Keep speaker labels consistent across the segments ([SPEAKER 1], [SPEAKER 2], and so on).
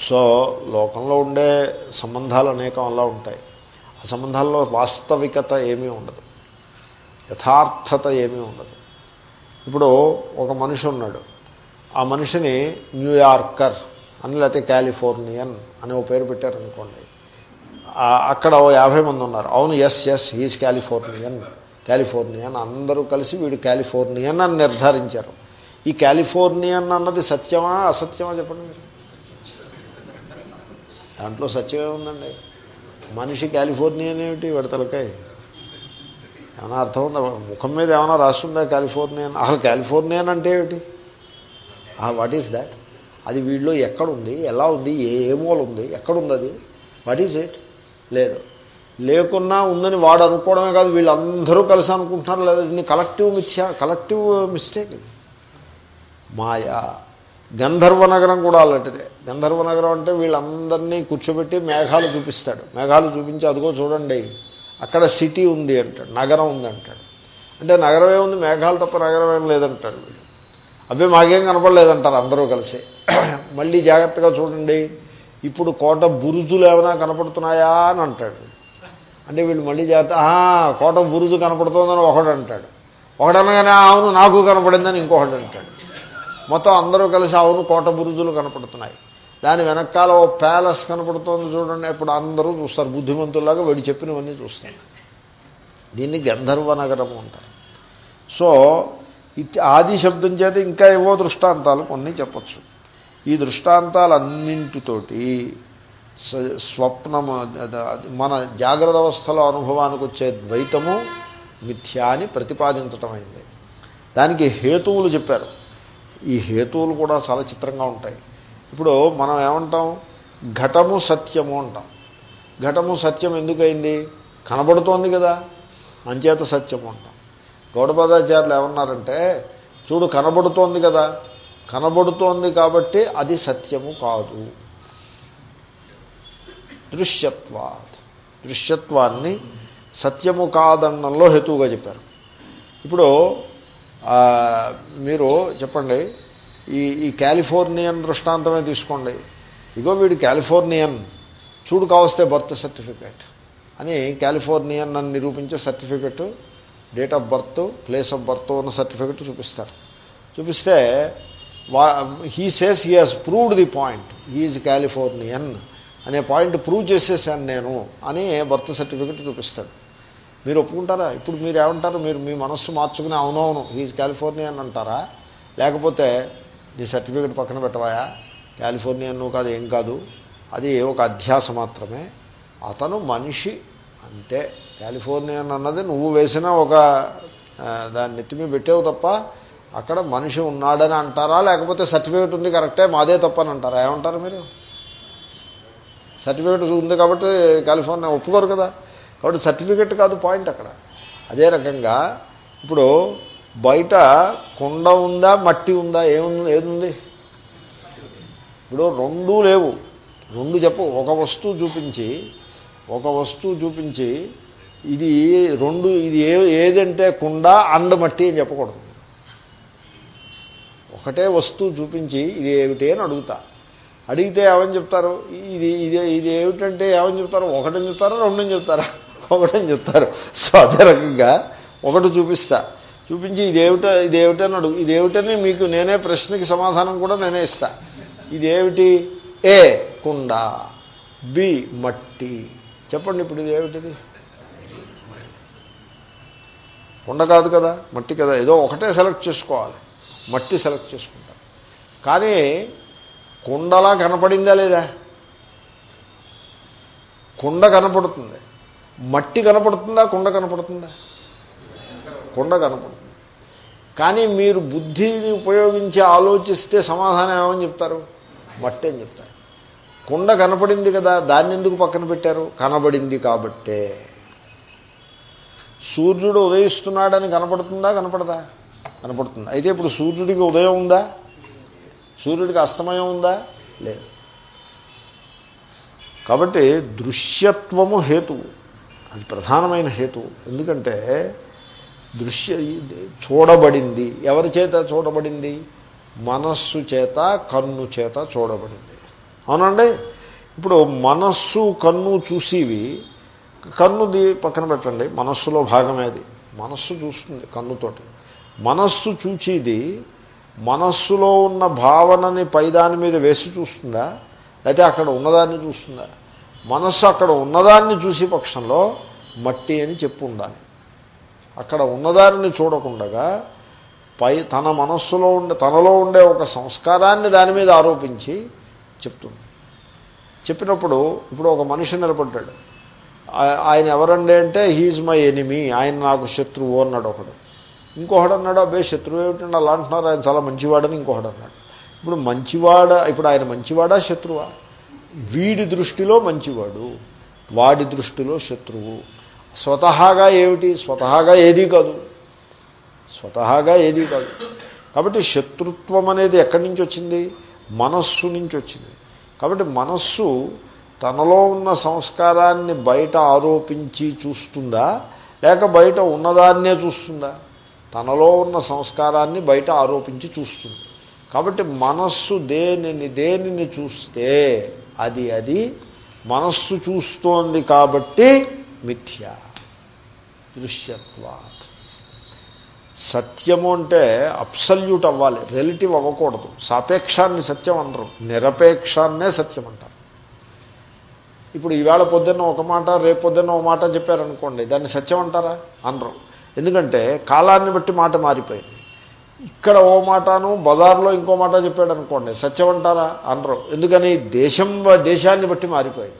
[SPEAKER 1] So లోకంలో ఉండే సంబంధాలు అనేకం అలా ఉంటాయి. ఆ సంబంధాల్లో వాస్తవికత ఏమీ ఉండదు. యథార్థత ఏమీ ఉండదు. ఇప్పుడు ఒక మనిషి ఉన్నాడు. ఆ మనిషిని న్యూయార్కర్ అని లేకపోతే కాలిఫోర్నియన్ అని ఓ పేరు పెట్టారనుకోండి. అక్కడ ఓ యాభై మంది ఉన్నారు. అవును yes yes he's Californian Californian అందరూ కలిసి వీడు కాలిఫోర్నియన్ అని నిర్ధారించారు. ఈ కాలిఫోర్నియన్ అన్నది సత్యమా అసత్యమా చెప్పండి మీరు? దాంట్లో సత్యమే ఉందండి. మనిషి కాలిఫోర్నియన్ ఏమిటి విడతలకాయ? ఏమైనా అర్థం ఉందా? ముఖం మీద ఏమైనా రాస్తుందా కాలిఫోర్నియన్ అసలు కాలిఫోర్నియన్ అంటే ఏమిటి? వాట్ ఈస్ దాట్ అది వీళ్ళు ఎక్కడుంది ఎలా ఉంది ఏ ఏ మూల ఉంది ఎక్కడుంది అది? వాట్ ఈజ్ ఇట్ లేదు. లేకున్నా ఉందని వాడు అనుకోవడమే కాదు వీళ్ళందరూ కలిసి అనుకుంటున్నారు లేదా దీన్ని కలెక్టివ్ మిథ్యా కలెక్టివ్ మిస్టేక్ మాయా. గంధర్వ నగరం కూడా అలాంటిదే. గంధర్వ నగరం అంటే వీళ్ళందరినీ కూర్చోబెట్టి మేఘాలు చూపిస్తాడు. మేఘాలు చూపించి అదిగో చూడండి అక్కడ సిటీ ఉంది అంటాడు నగరం ఉంది అంటాడు. అంటే నగరమే ఉంది మేఘాలు తప్ప నగరం ఏం లేదంటాడు వీళ్ళు అవి మాకేం కనపడలేదంటారు అందరూ కలిసి. మళ్ళీ జాగ్రత్తగా చూడండి ఇప్పుడు కోట బురుజులు ఏమైనా కనపడుతున్నాయా అని అంటాడు. అంటే వీళ్ళు మళ్ళీ జాగ్రత్త కోట బురుజు కనపడుతుందని ఒకడు అంటాడు. ఒకడనగానే అవును నాకు కనపడిందని ఇంకొకటి అంటాడు. మొత్తం అందరూ కలిసి అవును కోట బురుజులు కనపడుతున్నాయి. దాని వెనకాల ఓ ప్యాలెస్ కనపడుతోంది చూడండి. ఇప్పుడు అందరూ చూస్తారు. బుద్ధిమంతుల్లాగా వీడు చెప్పినవన్నీ చూస్తారు దీన్ని గంధర్వ నగరము అంటారు. సో ఆది శబ్దం చేత ఇంకా ఏవో దృష్టాంతాలు కొన్ని చెప్పచ్చు. ఈ దృష్టాంతాలన్నింటితోటి స్వప్నము మన జాగ్రత్త అవస్థలో అనుభవానికి వచ్చే ద్వైతము మిథ్యాని ప్రతిపాదించటమైంది. దానికి హేతువులు చెప్పారు. ఈ హేతువులు కూడా చాలా చిత్రంగా ఉంటాయి. ఇప్పుడు మనం ఏమంటాం? ఘటము సత్యము అంటాం. ఘటము సత్యం ఎందుకైంది? కనబడుతోంది కదా. అంచేత సత్యము అంటాం. గౌడపదాచార్యులు ఏమన్నారంటే చూడు కనబడుతోంది కదా. కనబడుతోంది కాబట్టి అది సత్యము కాదు. దృశ్యత్వాత్. దృశ్యత్వాన్ని సత్యము కాదన్నంలో హేతువుగా చెప్పారు. ఇప్పుడు మీరు చెప్పండి ఈ ఈ కాలిఫోర్నియన్ దృష్టాంతమే తీసుకోండి. ఇగో వీడు కాలిఫోర్నియన్. చూడు కావస్తే బర్త్ సర్టిఫికేట్. అని కాలిఫోర్నియన్ అని నిరూపించే certificate date of birth place of birth ఉన్న సర్టిఫికెట్ చూపిస్తారు. చూపిస్తే వా he says he has proved the point. He is Californian అనే పాయింట్ ప్రూవ్ చేసేసాను నేను అని బర్త్ సర్టిఫికెట్ చూపిస్తాడు. మీరు ఒప్పుకుంటారా? ఇప్పుడు మీరు ఏమంటారు? మీరు మీ మనస్సు మార్చుకుని అవునవును హీజ్ కాలిఫోర్నియన్ అంటారా? లేకపోతే నీ సర్టిఫికెట్ పక్కన పెట్టవాయా? కాలిఫోర్నియన్ నువ్వు కాదు ఏం కాదు. అది ఒక అధ్యాస మాత్రమే. అతను మనిషి అంతే కాలిఫోర్నియన్ అన్నది నువ్వు వేసిన ఒక దాన్ని నెత్తిమీ పెట్టావు తప్ప అక్కడ మనిషి ఉన్నాడని అంటారా? లేకపోతే సర్టిఫికేట్ ఉంది కరెక్టే మాదే తప్పని అంటారా? ఏమంటారు మీరు? సర్టిఫికేట్ ఉంది కాబట్టి కాలిఫోర్నియా ఒప్పుకోరు కదా. కాబట్టి సర్టిఫికెట్ కాదు పాయింట్ అక్కడ. అదే రకంగా ఇప్పుడు బయట కొండ ఉందా మట్టి ఉందా ఏముంది ఏముంది ఇప్పుడు రెండూ లేవు. రెండు చెప్పు. ఒక వస్తువు చూపించి ఒక వస్తువు చూపించి ఇది రెండు ఇది ఏ ఏదంటే కుండ అండ మట్టి అని చెప్పకూడదు. ఒకటే వస్తువు చూపించి ఇది ఏమిటి అని అడుగుతా. అడిగితే ఏమని చెప్తారు? ఇది ఇది ఇది ఏమిటంటే ఏమని చెప్తారు? ఒకటని చెప్తారా? రెండని చెప్తారా? ఒకటని చెప్తారు. సో అదే రకంగా ఒకటి చూపిస్తా. చూపించి ఇదేమిట ఇదేమిటని అడుగు ఇదేమిటని మీకు నేనే ప్రశ్నకి సమాధానం కూడా నేనే ఇస్తా. ఇదేమిటి? ఏ కుండ బి మట్టి. చెప్పండి ఇప్పుడు ఇదేమిటిది? కుండ కాదు కదా మట్టి కదా. ఏదో ఒకటే సెలెక్ట్ చేసుకోవాలి. మట్టి సెలెక్ట్ చేసుకుంటాం. కానీ కుండలా కనపడిందా లేదా? కుండ కనపడుతుంది. మట్టి కనపడుతుందా? కుండ కనపడుతుందా? కుండ కనపడుతుంది. కానీ మీరు బుద్ధిని ఉపయోగించి ఆలోచిస్తే సమాధానం ఏమని చెప్తారు? మట్టి అని చెప్తారు. కుండ కనపడింది కదా దాన్ని ఎందుకు పక్కన పెట్టారు? కనబడింది కాబట్టే. సూర్యుడు ఉదయిస్తున్నాడని కనపడుతుందా? కనపడదా? కనపడుతుంది. అయితే ఇప్పుడు సూర్యుడికి ఉదయం ఉందా? సూర్యుడికి అస్తమయం ఉందా? లేదు. కాబట్టి దృశ్యత్వము హేతువు. అది ప్రధానమైన హేతువు ఎందుకంటే దృశ్య చూడబడింది. ఎవరి చేత చూడబడింది? మనస్సు చేత కన్ను చేత చూడబడింది. అవునండి? ఇప్పుడు మనస్సు కన్ను చూసేవి కన్నుది పక్కన పెట్టండి. మనస్సులో భాగమేది మనస్సు చూస్తుంది కన్నుతోటి. మనస్సు చూచేది మనస్సులో ఉన్న భావనని పైదాని మీద వేసి చూస్తుందా? లేకపోతే అక్కడ ఉన్నదాన్ని చూస్తుందా? మనస్సు అక్కడ ఉన్నదాన్ని చూసే పక్షంలో మట్టి అని చెప్పు ఉండాలి అక్కడ ఉన్నదానిని చూడకుండగా పై తన మనస్సులో ఉండే తనలో ఉండే ఒక సంస్కారాన్ని దాని మీద ఆరోపించి చెప్తుంది. చెప్పినప్పుడు ఇప్పుడు ఒక మనిషి నిలబడ్డాడు. ఆయన ఎవరండి అంటే హీజ్ మై ఎనిమీ ఆయన నాకు శత్రువు అన్నాడు ఒకడు. ఇంకొకడు అన్నాడు అబ్బే శత్రువు ఏమిటండి అలా అంటున్నారు? ఆయన చాలా మంచివాడని ఇంకొకడు అన్నాడు. ఇప్పుడు మంచివాడ ఇప్పుడు ఆయన మంచివాడా శత్రువా? వీడి దృష్టిలో మంచివాడు వాడి దృష్టిలో శత్రువు. స్వతహాగా ఏమిటి? స్వతహాగా ఏదీ కాదు. స్వతహాగా ఏదీ కాదు. కాబట్టి శత్రుత్వం అనేది ఎక్కడి నుంచి వచ్చింది? మనస్సు నుంచి వచ్చింది. కాబట్టి మనస్సు తనలో ఉన్న సంస్కారాన్ని బయట ఆరోపించి చూస్తుందా? లేక బయట ఉన్నదాన్నే చూస్తుందా? తనలో ఉన్న సంస్కారాన్ని బయట ఆరోపించి చూస్తుంది. కాబట్టి మనస్సు దేనిని దేనిని చూస్తే అది అది మనస్సు చూస్తోంది కాబట్టి మిథ్య దృశ్యత్వాత్. సత్యము అంటే అప్సల్యూట్ అవ్వాలి రిలేటివ్ అవ్వకూడదు. సాపేక్షాన్ని సత్యం అనరు నిరపేక్షాన్నే సత్యం అంటారు. ఇప్పుడు ఈవేళ పొద్దున్న ఒక మాట రేపు పొద్దున్న ఒక మాట చెప్పారనుకోండి దాన్ని సత్యం అంటారా? అనరు. ఎందుకంటే కాలాన్ని బట్టి మాట మారిపోయింది. ఇక్కడ ఓ మాటను బజార్లో ఇంకో మాట చెప్పాడు అనుకోండి సత్యం అంటారా అనరు. ఎందుకని? దేశం దేశాన్ని బట్టి మారిపోయింది.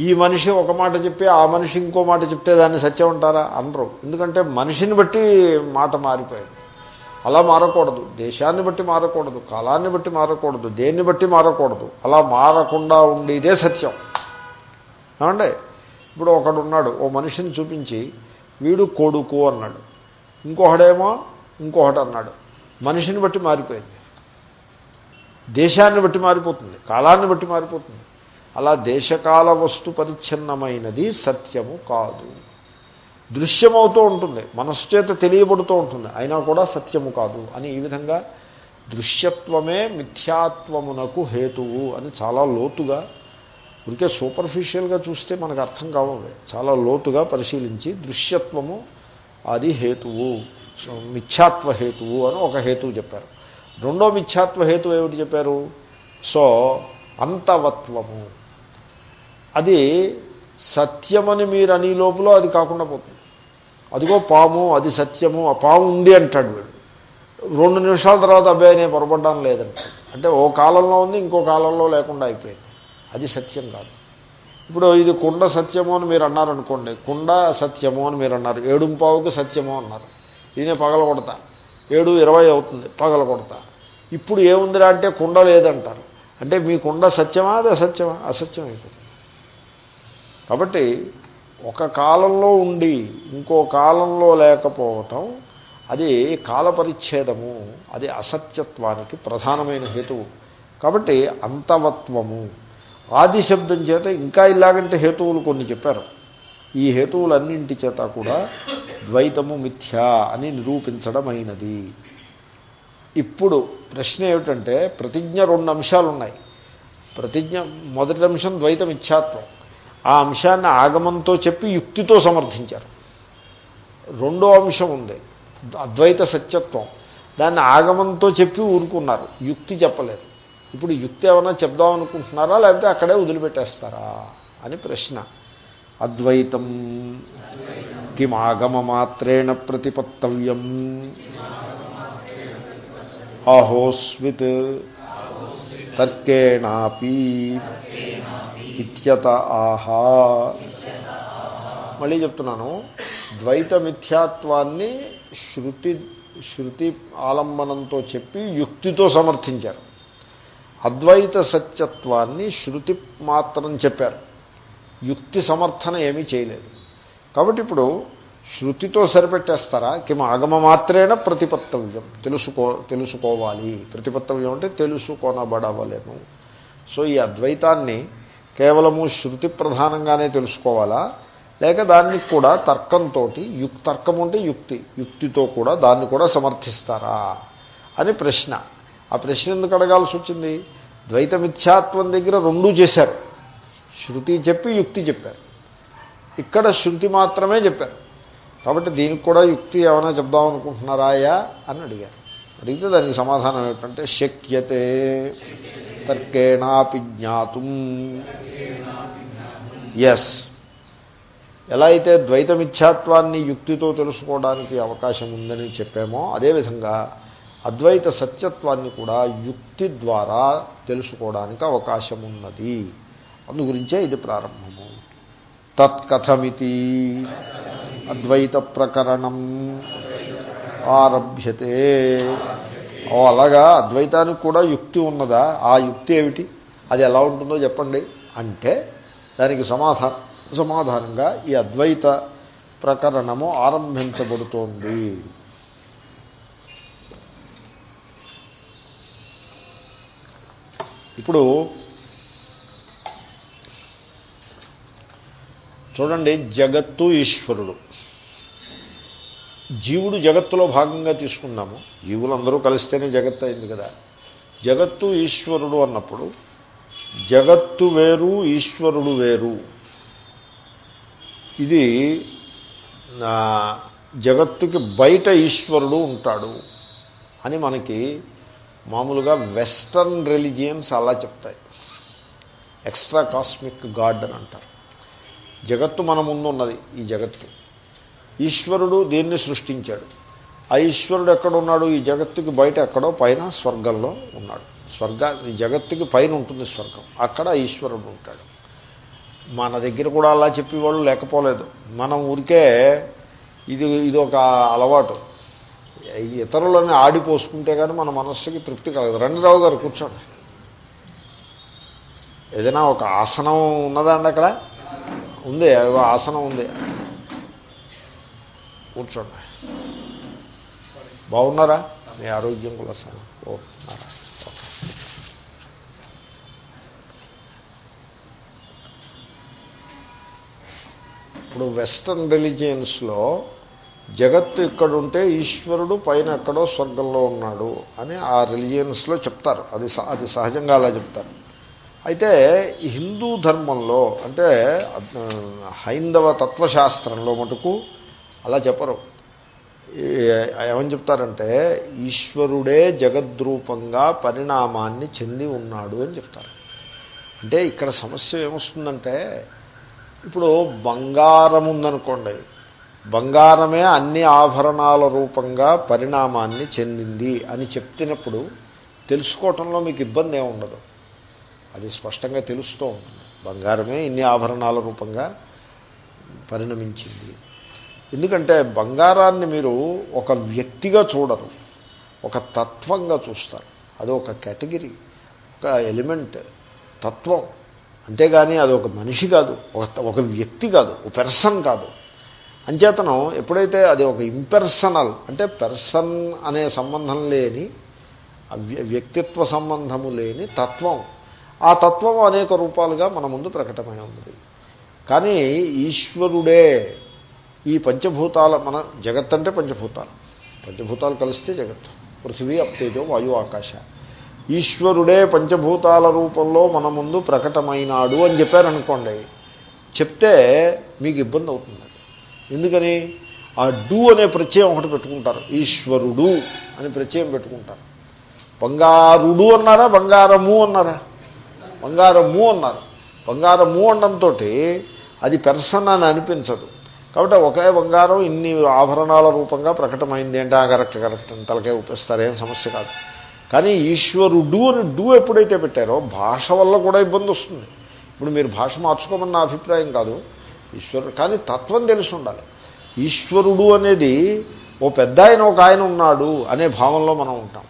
[SPEAKER 1] ఈ మనిషి ఒక మాట చెప్పి ఆ మనిషి ఇంకో మాట చెప్తే దాన్ని సత్యం అంటారా అనరు. ఎందుకంటే మనిషిని బట్టి మాట మారిపోయింది. అలా మారకూడదు. దేశాన్ని బట్టి మారకూడదు. కాలాన్ని బట్టి మారకూడదు. దేన్ని బట్టి మారకూడదు. అలా మారకుండా ఉండేదే సత్యం. ఏమండి? ఇప్పుడు ఒకడున్నాడు ఓ మనిషిని చూపించి వీడు కొడుకు అన్నాడు. ఇంకొకడేమో ఇంకొకటి అన్నాడు మనిషిని బట్టి మారిపోయింది. దేశాన్ని బట్టి మారిపోతుంది. కాలాన్ని బట్టి మారిపోతుంది. అలా దేశకాల వస్తు పరిచ్ఛిన్నమైనది సత్యము కాదు. దృశ్యమవుతూ ఉంటుంది. మనస్సు చేత తెలియబడుతూ ఉంటుంది. అయినా కూడా సత్యము కాదు అని ఈ విధంగా దృశ్యత్వమే మిథ్యాత్వమునకు హేతువు అని చాలా లోతుగా ఇంకే సూపర్ఫిషియల్గా చూస్తే మనకు అర్థం కావాలి చాలా లోతుగా పరిశీలించి దృశ్యత్వము అది హేతువు. మిథ్యాత్వ హేతువు అని ఒక హేతువు చెప్పారు. రెండో మిథ్యాత్వ హేతు ఏమిటి చెప్పారు? సో అంతవత్వము. అది సత్యమని మీరు అని లోపల అది కాకుండా పోతుంది. అదిగో పాము అది సత్యము ఆ పాము ఉంది అంటాడు వీడు. రెండు నిమిషాల తర్వాత అబ్బాయి నేను పొరపడ్డాను లేదంటాడు అంటే ఓ కాలంలో ఉంది ఇంకో కాలంలో లేకుండా అయిపోయింది. అది సత్యం కాదు. ఇప్పుడు ఇది కుండ సత్యము అని మీరు అన్నారనుకోండి కుండ సత్యము అని మీరు అన్నారు ఏడుంపావుకు సత్యము అన్నారు. దీనే పగల కొడతా ఏడు ఇరవై అవుతుంది పగల కొడతా ఇప్పుడు ఏముందిరా అంటే కుండ లేదంటారు. అంటే మీ కుండ సత్యమా అది అసత్యమా అసత్యం అయిపోతుంది. కాబట్టి ఒక కాలంలో ఉండి ఇంకో కాలంలో లేకపోవటం అది కాలపరిచ్ఛేదము అది అసత్యత్వానికి ప్రధానమైన హేతువు. కాబట్టి అంతవత్వము. ఆది శబ్దం చేత ఇంకా ఇలాగంటే హేతువులు కొన్ని చెప్పారు. ఈ హేతువులన్నింటి చేత కూడా ద్వైతము మిథ్యా అని నిరూపించడమైనది. ఇప్పుడు ప్రశ్న ఏమిటంటే ప్రతిజ్ఞ రెండు అంశాలు ఉన్నాయి ప్రతిజ్ఞ మొదటి అంశం ద్వైతం ఇచ్చాత్వం ఆ అంశాన్ని ఆగమంతో చెప్పి యుక్తితో సమర్థించారు. రెండో అంశం ఉంది అద్వైత సత్యత్వం. దాన్ని ఆగమంతో చెప్పి ఊరుకున్నారు. యుక్తి చెప్పలేదు. ఇప్పుడు యుక్తి ఏమైనా చెప్దాం అనుకుంటున్నారా లేకపోతే అక్కడే వదిలిపెట్టేస్తారా అని ప్రశ్న. అద్వైతం. కిమాగమమాత్రేణ ప్రతిపత్తవ్యం. అహోస్విత్. తర్కేణాపి. ఇత్యత ఆహా. మళ్ళీ చెప్తున్నాను. ద్వైత మిథ్యాత్వాన్ని శృతి శృతి ఆలంబనంతో చెప్పి యుక్తితో సమర్థించారు. అద్వైత సత్యత్వాన్ని శృతి మాత్రం చెప్పారు. యుక్తి సమర్థన ఏమీ చేయలేదు. కాబట్టి ఇప్పుడు శృతితో సరిపెట్టేస్తారా? కిమ ఆగమ మాత్రేన ప్రతిపత్తవ్యం. తెలుసుకో తెలుసుకోవాలి. ప్రతిపత్తవ్యం అంటే తెలుసుకొనబడవలేము సో ఈ అద్వైతాన్ని కేవలము శృతి ప్రధానంగానే తెలుసుకోవాలా? లేక దాన్ని కూడా తర్కంతో యుక్ తర్కం అంటే యుక్తి. యుక్తితో కూడా దాన్ని కూడా సమర్థిస్తారా? అని ప్రశ్న. ఆ ప్రశ్న ఎందుకు అడగాల్సి వచ్చింది? ద్వైత మిథ్యాత్వం దగ్గర రెండూ చేశారు. శృతి చెప్పి యుక్తి చెప్పారు. ఇక్కడ శృతి మాత్రమే చెప్పారు. కాబట్టి దీనికి కూడా యుక్తి ఏమైనా చెప్దాం అనుకుంటున్నారాయా అని అడిగారు. అడిగితే దానికి సమాధానం ఏమిటంటే శక్యతే తర్కేణాపి జ్ఞాతుం. ఎస్ ఎలా అయితే ద్వైతమిథ్యాత్వాన్ని యుక్తితో తెలుసుకోవడానికి అవకాశం ఉందని చెప్పామో అదేవిధంగా అద్వైత సత్యత్వాన్ని కూడా యుక్తి ద్వారా తెలుసుకోవడానికి అవకాశం ఉన్నది. అందుగురించే ఇది ప్రారంభము. తత్కథమితి అద్వైత ప్రకరణం ఆరభ్యతే. ఓ అలాగా అద్వైతానికి కూడా యుక్తి ఉన్నదా? ఆ యుక్తి ఏమిటి? అది ఎలా ఉంటుందో చెప్పండి. అంటే దానికి సమాధానం సమాధానంగా ఈ అద్వైత ప్రకరణము ఆరంభించబడుతోంది. ఇప్పుడు చూడండి జగత్తు ఈశ్వరుడు. జీవుడు జగత్తులో భాగంగా తీసుకున్నాము జీవులందరూ కలిస్తేనే జగత్తు అయింది కదా. జగత్తు ఈశ్వరుడు అన్నప్పుడు జగత్తు వేరు ఈశ్వరుడు వేరు. ఇది జగత్తుకి బయట ఈశ్వరుడు ఉంటాడు అని మనకి మామూలుగా వెస్టర్న్ రిలిజియన్స్ అలా చెప్తాయి. ఎక్స్ట్రా కాస్మిక్ గాడ్ అని అంటారు. జగత్తు మన ముందు ఉన్నది ఈ జగత్తు ఈశ్వరుడు దీన్ని సృష్టించాడు. ఆ ఈశ్వరుడు ఎక్కడున్నాడు? ఈ జగత్తుకి బయట ఎక్కడో పైన స్వర్గంలో ఉన్నాడు. స్వర్గ ఈ జగత్తుకి పైన ఉంటుంది స్వర్గం. అక్కడ ఈశ్వరుడు ఉంటాడు. మన దగ్గర కూడా అలా చెప్పేవాళ్ళు లేకపోలేదు. మనం ఊరికే ఇది ఇది ఒక అలవాటు. ఇతరులని ఆడిపోసుకుంటే కానీ మన మనస్సుకి తృప్తి కలగదు. రంగరావు గారు కూర్చోండి. ఏదైనా ఒక ఆసనం ఉన్నదండి అక్కడ? ఉంది ఆసనం ఉంది. కూర్చోండి. బాగున్నారా? మీ ఆరోగ్యం కూడా సార్. ఓ ఇప్పుడు వెస్టర్న్ రిలీజియన్స్లో జగత్తు ఇక్కడుంటే ఈశ్వరుడు పైన ఎక్కడో స్వర్గంలో ఉన్నాడు అని ఆ రిలీజియన్స్లో చెప్తారు. అది అది సహజంగా అలా చెప్తారు. అయితే హిందూ ధర్మంలో అంటే హైందవ తత్వశాస్త్రంలో మటుకు అలా చెప్పరు. ఏమని చెప్తారంటే ఈశ్వరుడే జగద్రూపంగా పరిణామాన్ని చెంది ఉన్నాడు అని చెప్తారు. అంటే ఇక్కడ సమస్య ఏమొస్తుందంటే ఇప్పుడు బంగారం ఉందనుకోండి బంగారమే అన్ని ఆభరణాల రూపంగా పరిణామాన్ని చెందింది అని చెప్తున్నప్పుడు తెలుసుకోవటంలో మీకు ఇబ్బంది ఏమి ఉండదు అది స్పష్టంగా తెలుస్తూ ఉంటుంది బంగారమే ఇన్ని ఆభరణాల రూపంగా పరిణమించింది. ఎందుకంటే బంగారాన్ని మీరు ఒక వ్యక్తిగా చూడరు ఒక తత్వంగా చూస్తారు. అది ఒక కేటగిరీ ఒక ఎలిమెంట్ తత్వం. అంతేగాని అది ఒక మనిషి కాదు ఒక ఒక వ్యక్తి కాదు ఒక పెర్సన్ కాదు. అంచేతనం ఎప్పుడైతే అది ఒక ఇంపెర్సనల్ అంటే పెర్సన్ అనే సంబంధం లేని వ్యక్తిత్వ సంబంధము లేని తత్వం ఆ తత్వం అనేక రూపాలుగా మన ముందు ప్రకటమై ఉంది కానీ ఈశ్వరుడే ఈ పంచభూతాల మన జగత్ అంటే పంచభూతాలు. పంచభూతాలు కలిస్తే జగత్తు. పృథివీ అప్తేజో వాయు ఆకాశ. ఈశ్వరుడే పంచభూతాల రూపంలో మన ముందు ప్రకటమైనాడు అని చెప్పారనుకోండి చెప్తే మీకు ఇబ్బంది అవుతుంది. ఎందుకని? ఆ డూ అనే ప్రత్యయం ఒకటి పెట్టుకుంటారు. ఈశ్వరుడు అని ప్రత్యయం పెట్టుకుంటారు. బంగారుడు అన్నారా? బంగారము అన్నారా? బంగారము అన్నారు. బంగారము అనడంతో అది పెర్సన్ అని అనిపించదు. కాబట్టి ఒకే బంగారం ఇన్ని ఆభరణాల రూపంగా ప్రకటమైంది అంటే ఆ కరెక్ట్ కరెక్ట్ తలకే ఉపేస్తారేం సమస్య కాదు. కానీ ఈశ్వరుడు అని డూ ఎప్పుడైతే పెట్టారో భాష వల్ల కూడా ఇబ్బంది వస్తుంది. ఇప్పుడు మీరు భాష మార్చుకోమని నా అభిప్రాయం కాదు. ఈశ్వరుడు కానీ తత్వం తెలిసి ఉండాలి. ఈశ్వరుడు అనేది ఓ పెద్ద ఆయన ఒక ఆయన ఉన్నాడు అనే భావంలో మనం ఉంటాం.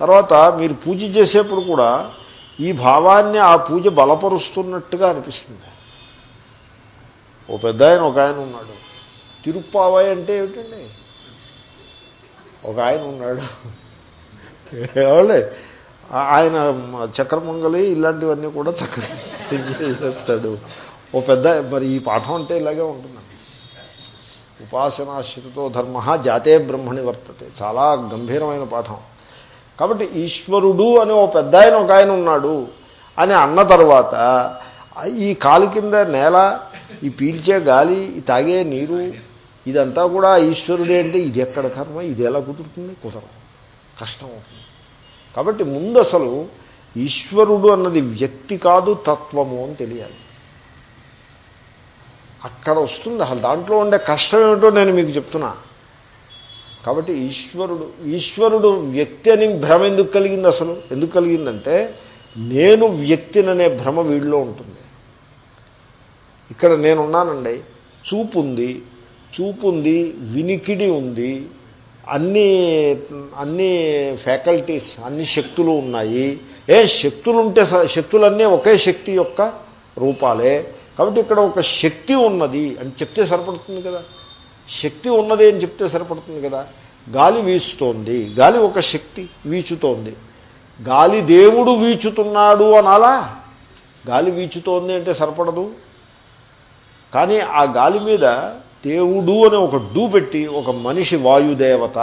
[SPEAKER 1] తర్వాత మీరు పూజ చేసేప్పుడు కూడా ఈ భావాన్ని ఆ పూజ బలపరుస్తున్నట్టుగా అనిపిస్తుంది. ఓ పెద్ద ఆయన ఒక ఆయన ఉన్నాడు. తిరుప్పావాయి అంటే ఏమిటండి? ఒక ఆయన ఉన్నాడు. ఎవలే ఆయన చక్రమంగలి ఇలాంటివన్నీ కూడా చక్రం చేస్తాడు. ఓ పెద్ద మరి ఈ పాఠం అంటే ఇలాగే ఉంటుందండి. ఉపాసనాశ్రితో ధర్మ జాతే బ్రహ్మని వర్తతే. చాలా గంభీరమైన పాఠం. కాబట్టి ఈశ్వరుడు అని ఓ పెద్ద ఆయన ఒక ఆయన ఉన్నాడు అని అన్న తర్వాత ఈ కాలు కింద నేల ఈ పీల్చే గాలి ఈ తాగే నీరు ఇదంతా కూడా ఈశ్వరుడే అంటే ఇది ఎక్కడ కర్మ? ఇది ఎలా కుదురుతుంది? కుదరదు. కష్టం అవుతుంది. కాబట్టి ముందు అసలు ఈశ్వరుడు అన్నది వ్యక్తి కాదు తత్వము అని తెలియాలి. అక్కడ వస్తుంది. అసలు దాంట్లో ఉండే కష్టం ఏమిటో నేను మీకు చెప్తున్నా. కాబట్టి ఈశ్వరుడు ఈశ్వరుడు వ్యక్తి అని భ్రమ ఎందుకు కలిగింది అసలు? ఎందుకు కలిగిందంటే నేను వ్యక్తిననే భ్రమ వీడిలో ఉంటుంది. ఇక్కడ నేనున్నానండి చూపు ఉంది చూపు ఉంది వినికిడి ఉంది అన్ని అన్ని ఫ్యాకల్టీస్ అన్ని శక్తులు ఉన్నాయి. ఏ శక్తులు ఉంటే శక్తులన్నీ ఒకే శక్తి యొక్క రూపాలే. కాబట్టి ఇక్కడ ఒక శక్తి ఉన్నది అని చెప్తే సరిపడుతుంది కదా? శక్తి ఉన్నది అని చెప్తే సరిపడుతుంది కదా. గాలి వీస్తోంది గాలి ఒక శక్తి వీచుతోంది. గాలి దేవుడు వీచుతున్నాడు అనాలా? గాలి వీచుతోంది అంటే సరిపడదు. కానీ ఆ గాలి మీద దేవుడు అని ఒక డూ పెట్టి ఒక మనిషి వాయుదేవత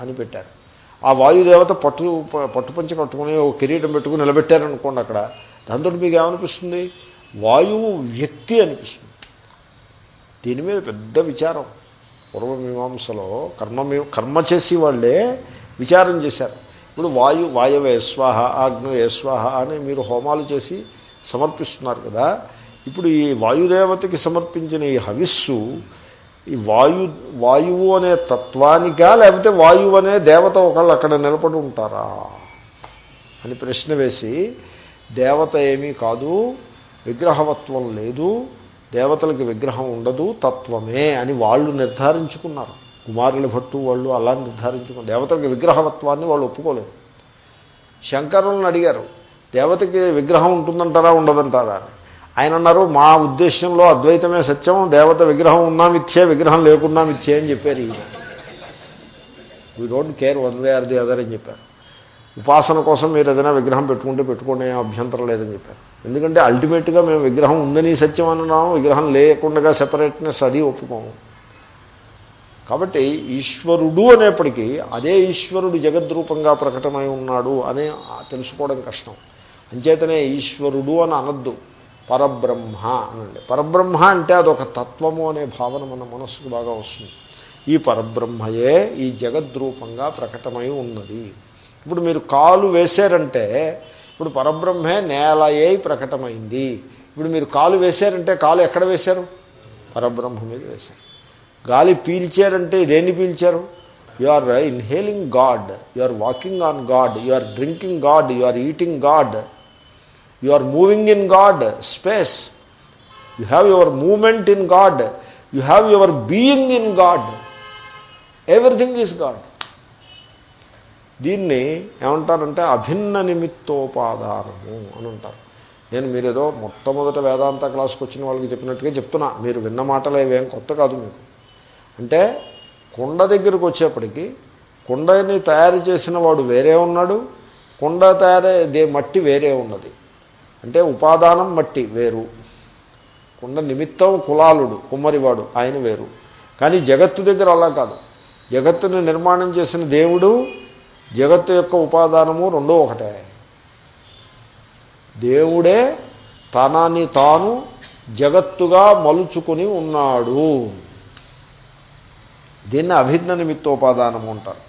[SPEAKER 1] అని పెట్టారు. ఆ వాయుదేవత పట్టు పట్టుపంచి కట్టుకుని ఒక కిరీటం పెట్టుకుని నిలబెట్టారనుకోండి అక్కడ. దాంతో మీకు ఏమనిపిస్తుంది వాయువు వ్యక్తి అనిపిస్తుంది. దీని మీద పెద్ద విచారం. పూర్వమీమాంసలో కర్మ కర్మ చేసి వాళ్ళే విచారం చేశారు. ఇప్పుడు వాయు వాయవే స్వాహ ఆగ్నేయ స్వాహ అని మీరు హోమాలు చేసి సమర్పిస్తున్నారు కదా. ఇప్పుడు ఈ వాయుదేవతకి సమర్పించిన ఈ హవిస్సు ఈ వాయు వాయువు అనే తత్వానికా లేకపోతే వాయువు అనే దేవత ఒకళ్ళు అక్కడ నిలబడి ఉంటారా అని ప్రశ్న వేసి దేవత ఏమీ కాదు విగ్రహవత్వం లేదు దేవతలకి విగ్రహం ఉండదు తత్వమే అని వాళ్ళు నిర్ధారించుకున్నారు. కుమారుల భట్టు వాళ్ళు అలా నిర్ధారించుకున్నారు. దేవతలకి విగ్రహవత్వాన్ని వాళ్ళు ఒప్పుకోలేదు. శంకరులను అడిగారు దేవతకి విగ్రహం ఉంటుందంటారా ఉండదంటారా? అని ఆయన అన్నారు మా ఉద్దేశంలో అద్వైతమే సత్యం దేవత విగ్రహం ఉన్నా మిథ్యే విగ్రహం లేకున్నా మిథ్యే అని చెప్పారు ఈయన. We don't care one way or the other అని చెప్పారు. ఉపాసన కోసం మీరు ఏదైనా విగ్రహం పెట్టుకుంటే పెట్టుకునే అభ్యంతరం లేదని చెప్పారు. ఎందుకంటే అల్టిమేట్గా మేము విగ్రహం ఉందని సత్యం అన్నాము విగ్రహం లేకుండా సెపరేట్నెస్ అది ఒప్పుకోము. కాబట్టి ఈశ్వరుడు అనేప్పటికీ అదే ఈశ్వరుడు జగద్రూపంగా ప్రకటమై ఉన్నాడు అని తెలుసుకోవడం కష్టం. అంచేతనే ఈశ్వరుడు అని అనద్దు పరబ్రహ్మ అనండి పరబ్రహ్మ అంటే అదొక తత్వము అనే భావన మన మనస్సుకు బాగా వస్తుంది. ఈ పరబ్రహ్మయే ఈ జగద్రూపంగా ప్రకటమై ఉన్నది. ఇప్పుడు మీరు కాలు వేశారంటే ఇప్పుడు పరబ్రహ్మే నేలయే ప్రకటమైంది. ఇప్పుడు మీరు కాలు వేశారంటే కాలు ఎక్కడ వేశారు? పరబ్రహ్మ మీద వేశారు. గాలి పీల్చారంటే దేన్ని పీల్చారు? You are inhaling God you are walking on God you are drinking God you are eating God you are moving in God space you have your moment in God you have your being in God everything is God దీన్ని ఏమంటారంటే అభిన్న నిమిత్తోపాదానము అని అంటారు. నేను మీరేదో మొట్టమొదట వేదాంత క్లాస్కి వచ్చిన వాళ్ళకి చెప్పినట్టుగా చెప్తున్నా. మీరు విన్న మాటలు ఏవేం కొత్త కాదు మీకు. అంటే కుండ దగ్గరకు వచ్చేప్పటికి కుండని తయారు చేసిన వాడు వేరే ఉన్నాడు కుండ తయారే మట్టి వేరే ఉన్నది. అంటే ఉపాదానం మట్టి వేరు. కుండ నిమిత్తం కులాలుడు కుమ్మరివాడు ఆయన వేరు. కానీ జగత్తు దగ్గర అలా కాదు. జగత్తుని నిర్మాణం చేసిన దేవుడు జగత్తు యొక్క ఉపాదానము రెండో ఒకటే. దేవుడే తనని తాను జగత్తుగా మలుచుకుని ఉన్నాడు. దీన్ని అభిజ్ఞ నిమిత్తోపాదానము అంటారు.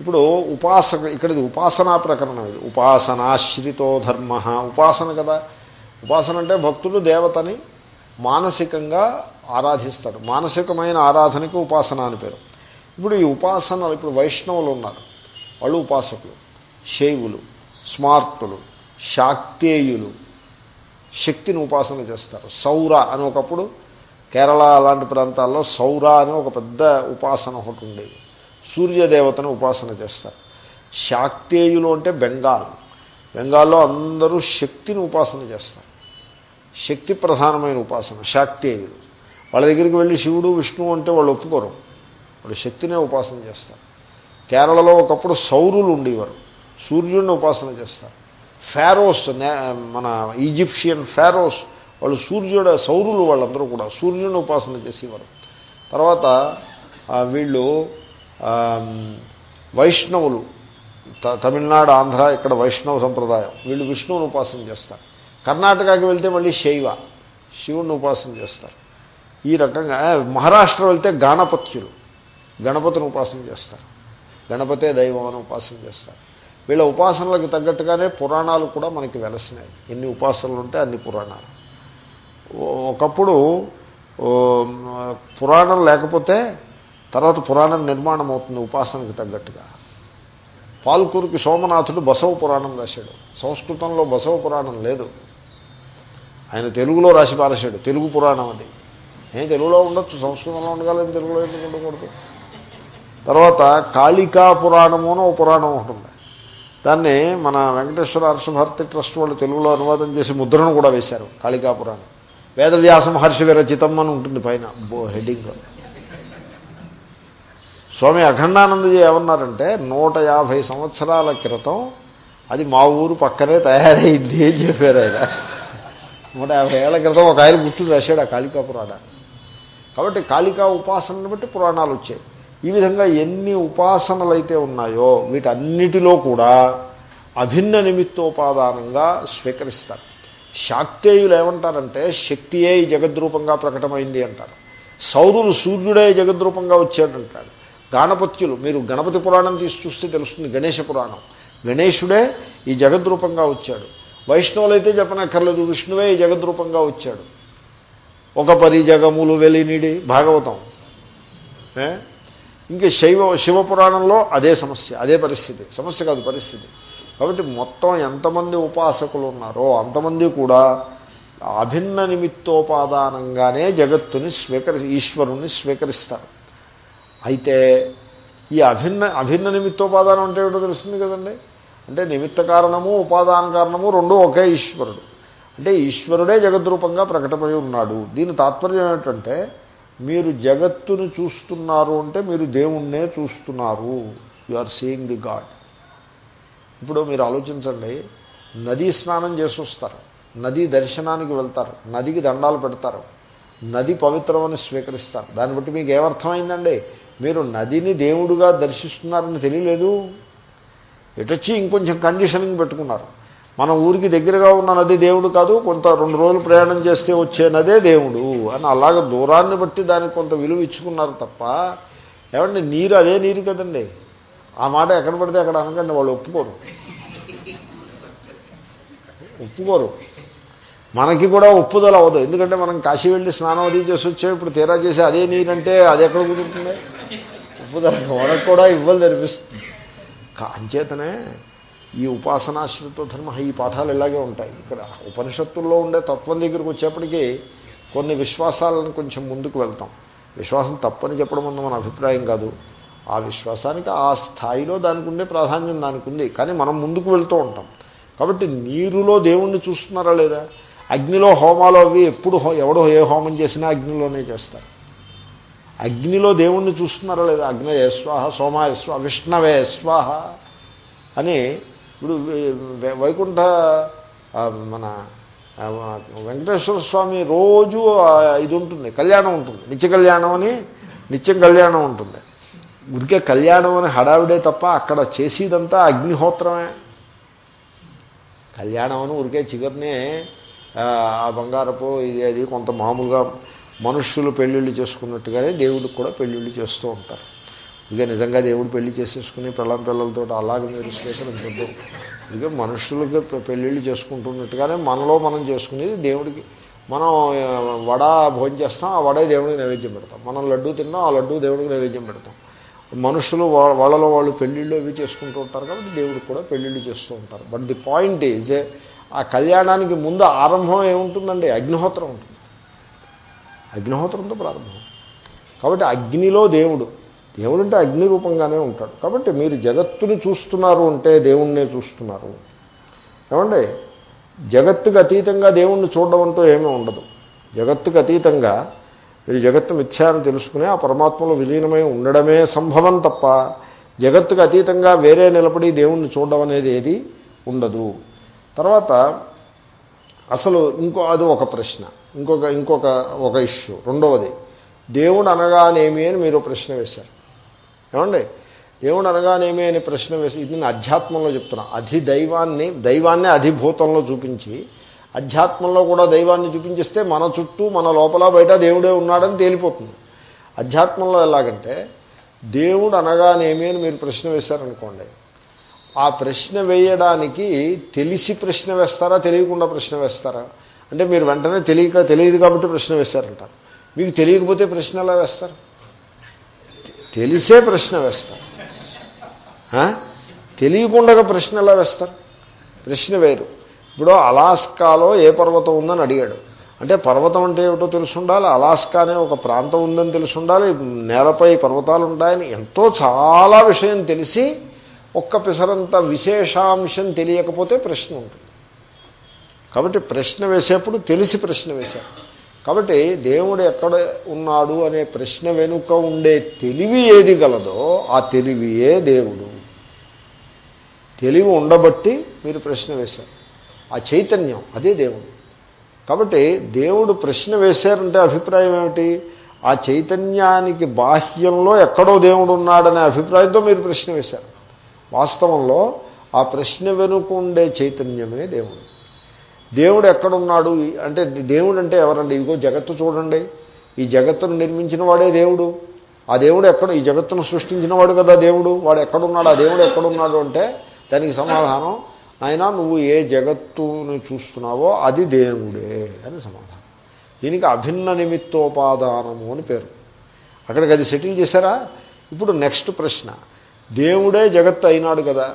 [SPEAKER 1] ఇప్పుడు ఉపాసక ఇక్కడిది ఉపాసనా ప్రకరణం ఇది. ఉపాసనాశ్రితో ధర్మ. ఉపాసన కదా. ఉపాసన అంటే భక్తులు దేవతని మానసికంగా ఆరాధిస్తాడు మానసికమైన ఆరాధనకి ఉపాసన అని పేరు. ఇప్పుడు ఈ ఉపాసన ఇప్పుడు వైష్ణవులు ఉన్నారు. వాళ్ళు ఉపాసకులు శైవులు స్మార్తులు శాక్తేయులు. శక్తిని ఉపాసన చేస్తారు. సౌర అని ఒకప్పుడు కేరళ అలాంటి ప్రాంతాల్లో సౌర అని ఒక పెద్ద ఉపాసన ఒకటి ఉండేది. సూర్యదేవతను ఉపాసన చేస్తారు. శాక్తేయులు అంటే బెంగాల్. బెంగాల్లో అందరూ శక్తిని ఉపాసన చేస్తారు. శక్తి ప్రధానమైన ఉపాసన శాక్తేయులు. వాళ్ళ దగ్గరికి వెళ్ళి శివుడు విష్ణువు అంటే వాళ్ళు ఒప్పుకోరు. వాళ్ళు శక్తినే ఉపాసన చేస్తారు. కేరళలో ఒకప్పుడు సౌరులు ఉండేవారు. సూర్యుడిని ఉపాసన చేస్తారు. ఫారోస్ మన ఈజిప్షియన్ ఫారోస్ వాళ్ళు సూర్యుడు సౌరులు వాళ్ళందరూ కూడా సూర్యుడిని ఉపాసన చేసేవారు. తర్వాత వీళ్ళు వైష్ణవులు త- తమిళనాడు ఆంధ్ర ఇక్కడ వైష్ణవ సంప్రదాయం వీళ్ళు విష్ణువుని ఉపాసన చేస్తారు. కర్ణాటకకి వెళ్తే మళ్ళీ శైవ శివుణ్ణి ఉపాసన చేస్తారు. ఈ రకంగా మహారాష్ట్ర వెళ్తే గణపత్యులు గణపతిని ఉపాసన చేస్తారు. గణపతే దైవం అని ఉపాసన చేస్తారు. వీళ్ళ ఉపాసనలకు తగ్గట్టుగానే పురాణాలు కూడా మనకి వెలసినాయి. ఎన్ని ఉపాసనలు ఉంటే అన్ని పురాణాలు. ఒకప్పుడు పురాణం లేకపోతే తర్వాత పురాణం నిర్మాణం అవుతుంది ఉపాసనకు తగ్గట్టుగా. పాల్కూరుకి సోమనాథుడు బసవ పురాణం రాశాడు. సంస్కృతంలో బసవ పురాణం లేదు. ఆయన తెలుగులో రాసి పారేశాడు. తెలుగు పురాణం అది. ఏం తెలుగులో ఉండొచ్చు. సంస్కృతంలో ఉండగలని తెలుగులో ఎందుకు ఉండకూడదు? తర్వాత కాళికా పురాణము అని ఒక పురాణం ఉంటుంది. దాన్ని మన వెంకటేశ్వర హర్షభారతి ట్రస్ట్ వాళ్ళు తెలుగులో అనువాదం చేసి ముద్రను కూడా వేశారు కాళికా పురాణం. వేదవ్యాస మహర్షి విరచితం అని ఉంటుంది పైన బో హెడ్డింగ్లో స్వామి అఖండానందజీ ఏమన్నారంటే నూట యాభై సంవత్సరాల క్రితం అది మా ఊరు పక్కనే తయారైంది అని చెప్పారు ఆయన. నూట యాభై ఏళ్ళ క్రితం ఒక ఆయన గుర్తులు రాశాడు ఆ కాళికా పురాణాన్ని. కాబట్టి కాళికా ఉపాసనను బట్టి పురాణాలు వచ్చాయి. ఈ విధంగా ఎన్ని ఉపాసనలైతే ఉన్నాయో వీటన్నిటిలో కూడా అభిన్న నిమిత్తోపాదానంగా స్వీకరిస్తారు. శాక్తేయులు ఏమంటారంటే శక్తియే ఈ జగద్రూపంగా ప్రకటమైంది అంటారు. సౌరులు సూర్యుడే జగద్రూపంగా వచ్చాడంటాడు గాణపత్యులు మీరు గణపతి పురాణం తీసి చూస్తే తెలుస్తుంది గణేష పురాణం. గణేశుడే ఈ జగద్రూపంగా వచ్చాడు. వైష్ణవులైతే చెప్పనక్కర్లేదు విష్ణువే ఈ జగద్రూపంగా వచ్చాడు. ఒక పరిజగములు వెలినిడి భాగవతం. ఇంకా శైవ శివపురాణంలో అదే సమస్య అదే పరిస్థితి. సమస్య కాదు పరిస్థితి. కాబట్టి మొత్తం ఎంతమంది ఉపాసకులు ఉన్నారో అంతమంది కూడా అభిన్న నిమిత్తోపాదానంగానే జగత్తుని స్వీకరి ఈశ్వరుణ్ణి స్వీకరిస్తారు. అయితే ఈ అభిన్న అభిన్న నిమిత్తోపాదానం అంటే ఏమిటో తెలుస్తుంది కదండి? అంటే నిమిత్త కారణము ఉపాదాన కారణము రెండూ ఒకే ఈశ్వరుడు. అంటే ఈశ్వరుడే జగద్రూపంగా ప్రకటమై ఉన్నాడు. దీని తాత్పర్యం ఏమిటంటే మీరు జగత్తును చూస్తున్నారు అంటే మీరు దేవుణ్ణే చూస్తున్నారు. You are seeing the God ఇప్పుడు మీరు ఆలోచించండి. నదీ స్నానం చేసి వస్తారు. నదీ దర్శనానికి వెళ్తారు. నదికి దండాలు పెడతారు. నది పవిత్రమని స్వీకరిస్తారు. దాన్ని బట్టి మీకు ఏమర్థమైందండి? మీరు నదిని దేవుడుగా దర్శిస్తున్నారని తెలియలేదు. ఎటొచ్చి ఇంకొంచెం కండిషనింగ్ పెట్టుకున్నారు. మన ఊరికి దగ్గరగా ఉన్న నది దేవుడు కాదు కొంత రెండు రోజులు ప్రయాణం చేస్తే వచ్చే నదే దేవుడు అని అలాగ దూరాన్ని బట్టి దానికి కొంత విలువ ఇచ్చుకున్నారు తప్ప ఏమండి నీరు అదే నీరు కదండి. ఆ మాట ఎక్కడ పడితే అక్కడ అనకండి వాళ్ళు ఒప్పుకోరు. ఒప్పుకోరు. మనకి కూడా ఒప్పుదల అవ్వదు. ఎందుకంటే మనం కాశీ వెళ్ళి స్నానం అది చేసి వచ్చే ఇప్పుడు తీరా చేసి అదే నీరంటే అది ఎక్కడ కుదురుతుంది? ఒప్పుదల మనకు కూడా ఇవ్వాలి అనిపిస్తుంది. అంచేతనే ఈ ఉపాసనాశ్రిత ధర్మ ఈ పాఠాలు ఇలాగే ఉంటాయి. ఇక్కడ ఉపనిషత్తుల్లో ఉండే తత్వం దగ్గరికి వచ్చేప్పటికీ కొన్ని విశ్వాసాలను కొంచెం ముందుకు వెళ్తాం. విశ్వాసం తప్పని చెప్పడం అన్న మన అభిప్రాయం కాదు. ఆ విశ్వాసానికి ఆ స్థాయిలో దానికి ఉండే ప్రాధాన్యం దానికి ఉంది. కానీ మనం ముందుకు వెళ్తూ ఉంటాం. కాబట్టి నీరులో దేవుణ్ణి చూస్తున్నారా లేదా? అగ్నిలో హోమాలు అవి ఎప్పుడు హో- ఎవడో ఏ హోమం చేసినా అగ్నిలోనే చేస్తారు. అగ్నిలో దేవుణ్ణి చూస్తున్నారా లేదా? అగ్ని స్వాహ సోమాయ స్వాహ విష్ణవే స్వాహ అని ఇప్పుడు వైకుంఠ మన వెంకటేశ్వర స్వామి రోజు ఇది ఉంటుంది కళ్యాణం ఉంటుంది. నిత్య కళ్యాణం అని నిత్యం కళ్యాణం ఉంటుంది. ఉరికే కళ్యాణం అని హడావిడే తప్ప అక్కడ చేసేదంతా అగ్నిహోత్రమే. కళ్యాణం అని ఉరికే చిగురిని ఆ ఆ బంగారపు ఇది అది కొంత మామూలుగా మనుష్యులు పెళ్ళిళ్ళు చేసుకున్నట్టుగానే దేవుడికి కూడా పెళ్ళిళ్ళు చేస్తూ ఉంటారు. ఇక నిజంగా దేవుడు పెళ్ళి చేసేసుకుని పిల్లం పిల్లలతో అలాగే మీరు స్వీకరించద్దు ఇక మనుషులకి పెళ్ళిళ్ళు చేసుకుంటున్నట్టుగానే మనలో మనం చేసుకునేది దేవుడికి. మనం వడ భోజనం చేస్తాం ఆ వడే దేవుడికి నైవేద్యం పెడతాం. మనం లడ్డు తిన్నాం ఆ లడ్డు దేవుడికి నైవేద్యం పెడతాం. మనుషులు వాళ్ళలో వాళ్ళు పెళ్ళిళ్ళు అవి చేసుకుంటూ ఉంటారు కాబట్టి దేవుడికి కూడా పెళ్ళిళ్ళు చేస్తూ ఉంటారు. బట్ ది పాయింట్ ఈజ్ ఆ కళ్యాణానికి ముందు ఆరంభం ఏముంటుందండి? అగ్నిహోత్రం ఉంటుంది. అగ్నిహోత్రంతో ప్రారంభం. కాబట్టి అగ్నిలో దేవుడు దేవుడు అంటే అగ్ని రూపంగానే ఉంటాడు. కాబట్టి మీరు జగత్తుని చూస్తున్నారు అంటే దేవుణ్ణే చూస్తున్నారు. ఏమండి? జగత్తుకు అతీతంగా దేవుణ్ణి చూడడం అంటూ ఏమీ ఉండదు. జగత్తుకు అతీతంగా మీరు జగత్తు మిథ్యా అని తెలుసుకుని ఆ పరమాత్మలో విలీనమై ఉండడమే సంభవం తప్ప జగత్తుకు అతీతంగా వేరే నిలబడి దేవుణ్ణి చూడడం అనేది ఏది ఉండదు. తర్వాత అసలు ఇంకో అది ఒక ప్రశ్న. ఇంకొక ఇంకొక ఒక ఇష్యూ. రెండవది దేవుడు అనగానేమి అని మీరు ప్రశ్న వేశారు. ఏమండి? దేవుడు అనగానేమి అని ప్రశ్న వేసి ఇది నేను అధ్యాత్మంలో చెప్తున్నా. అధిదైవాన్ని దైవాన్ని అధిభూతంలో చూపించి అధ్యాత్మంలో కూడా దైవాన్ని చూపించిస్తే మన చుట్టూ మన లోపల బయట దేవుడే ఉన్నాడని తేలిపోతుంది. అధ్యాత్మంలో ఎలాగంటే దేవుడు అనగానేమి అని మీరు ప్రశ్న వేశారనుకోండి. ఆ ప్రశ్న వేయడానికి తెలిసి ప్రశ్న వేస్తారా తెలియకుండా ప్రశ్న వేస్తారా? అంటే మీరు వెంటనే తెలియక తెలియదు కాబట్టి ప్రశ్న వేస్తారంటారు మీకు తెలియకపోతే ప్రశ్న ఎలా వేస్తారు? తెలిసే ప్రశ్న వేస్తారు. తెలియకుండా ప్రశ్న ఎలా వేస్తారు. ప్రశ్న వేరు. ఇప్పుడు అలాస్కాలో ఏ పర్వతం ఉందని అడిగాడు. అంటే పర్వతం అంటే ఏమిటో తెలుసుండాలి. అలాస్కా అనే ఒక ప్రాంతం ఉందని తెలుసుండాలి. నేలపై పర్వతాలు ఉంటాయని ఎంతో చాలా విషయం తెలిసి ఒక్క పిసరంత విశేషాంశం తెలియకపోతే ప్రశ్న ఉంటుంది. కాబట్టి ప్రశ్న వేసేప్పుడు తెలిసి ప్రశ్న వేశారు. కాబట్టి దేవుడు ఎక్కడ ఉన్నాడు అనే ప్రశ్న వెనుక ఉండే తెలివి ఏది గలదో ఆ తెలివియే దేవుడు. తెలివి ఉండబట్టి మీరు ప్రశ్న వేశారు. ఆ చైతన్యం అదే దేవుడు. కాబట్టి దేవుడు ప్రశ్న వేశారంటే అభిప్రాయం ఏమిటి? ఆ చైతన్యానికి బాహ్యంలో ఎక్కడో దేవుడు ఉన్నాడనే అభిప్రాయంతో మీరు ప్రశ్న వేశారు. వాస్తవంలో ఆ ప్రశ్న వెనుక ఉండే చైతన్యమే దేవుడు. దేవుడు ఎక్కడున్నాడు? అంటే దేవుడు అంటే ఎవరండి? ఇదిగో జగత్తు చూడండి. ఈ జగత్తును నిర్మించిన వాడే దేవుడు. ఆ దేవుడు ఎక్కడ? ఈ జగత్తును సృష్టించిన వాడు కదా దేవుడు. వాడు ఎక్కడున్నాడు? ఆ దేవుడు ఎక్కడున్నాడు అంటే దానికి సమాధానం ఆయన నువ్వు ఏ జగత్తును చూస్తున్నావో అది దేవుడే అని సమాధానం. దీనికి అభిన్న నిమిత్తోపాదానము అని పేరు. అక్కడికి అది సెటిల్ చేశారా? ఇప్పుడు నెక్స్ట్ ప్రశ్న. దేవుడే జగత్తు అయినాడు కదా.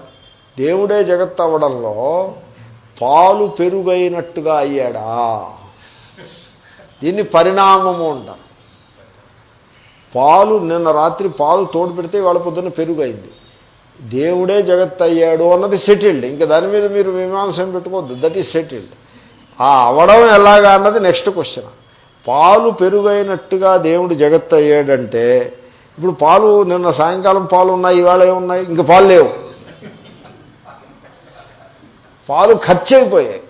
[SPEAKER 1] దేవుడే జగత్తు అవడంలో పాలు పెరుగైనట్టుగా అయ్యాడా? దీన్ని పరిణామము అంటారు. పాలు నిన్న రాత్రి పాలు తోడు పెడితే వాళ్ళ పొద్దున్న పెరుగైంది. దేవుడే జగత్ అయ్యాడు అన్నది సెటిల్డ్ ఇంకా దాని మీద మీరు మీమాంసం పెట్టుకోవద్దు. దట్ ఈస్ సెటిల్డ్ ఆ అవడం ఎలాగా అన్నది నెక్స్ట్ క్వశ్చన్ పాలు పెరుగైనట్టుగా దేవుడు జగత్ అయ్యాడంటే ఇప్పుడు పాలు నిన్న సాయంకాలం పాలు ఉన్నాయి ఇవాళ ఏమున్నాయి? ఇంకా పాలు లేవు. పాలు ఖర్చు అయిపోయాయి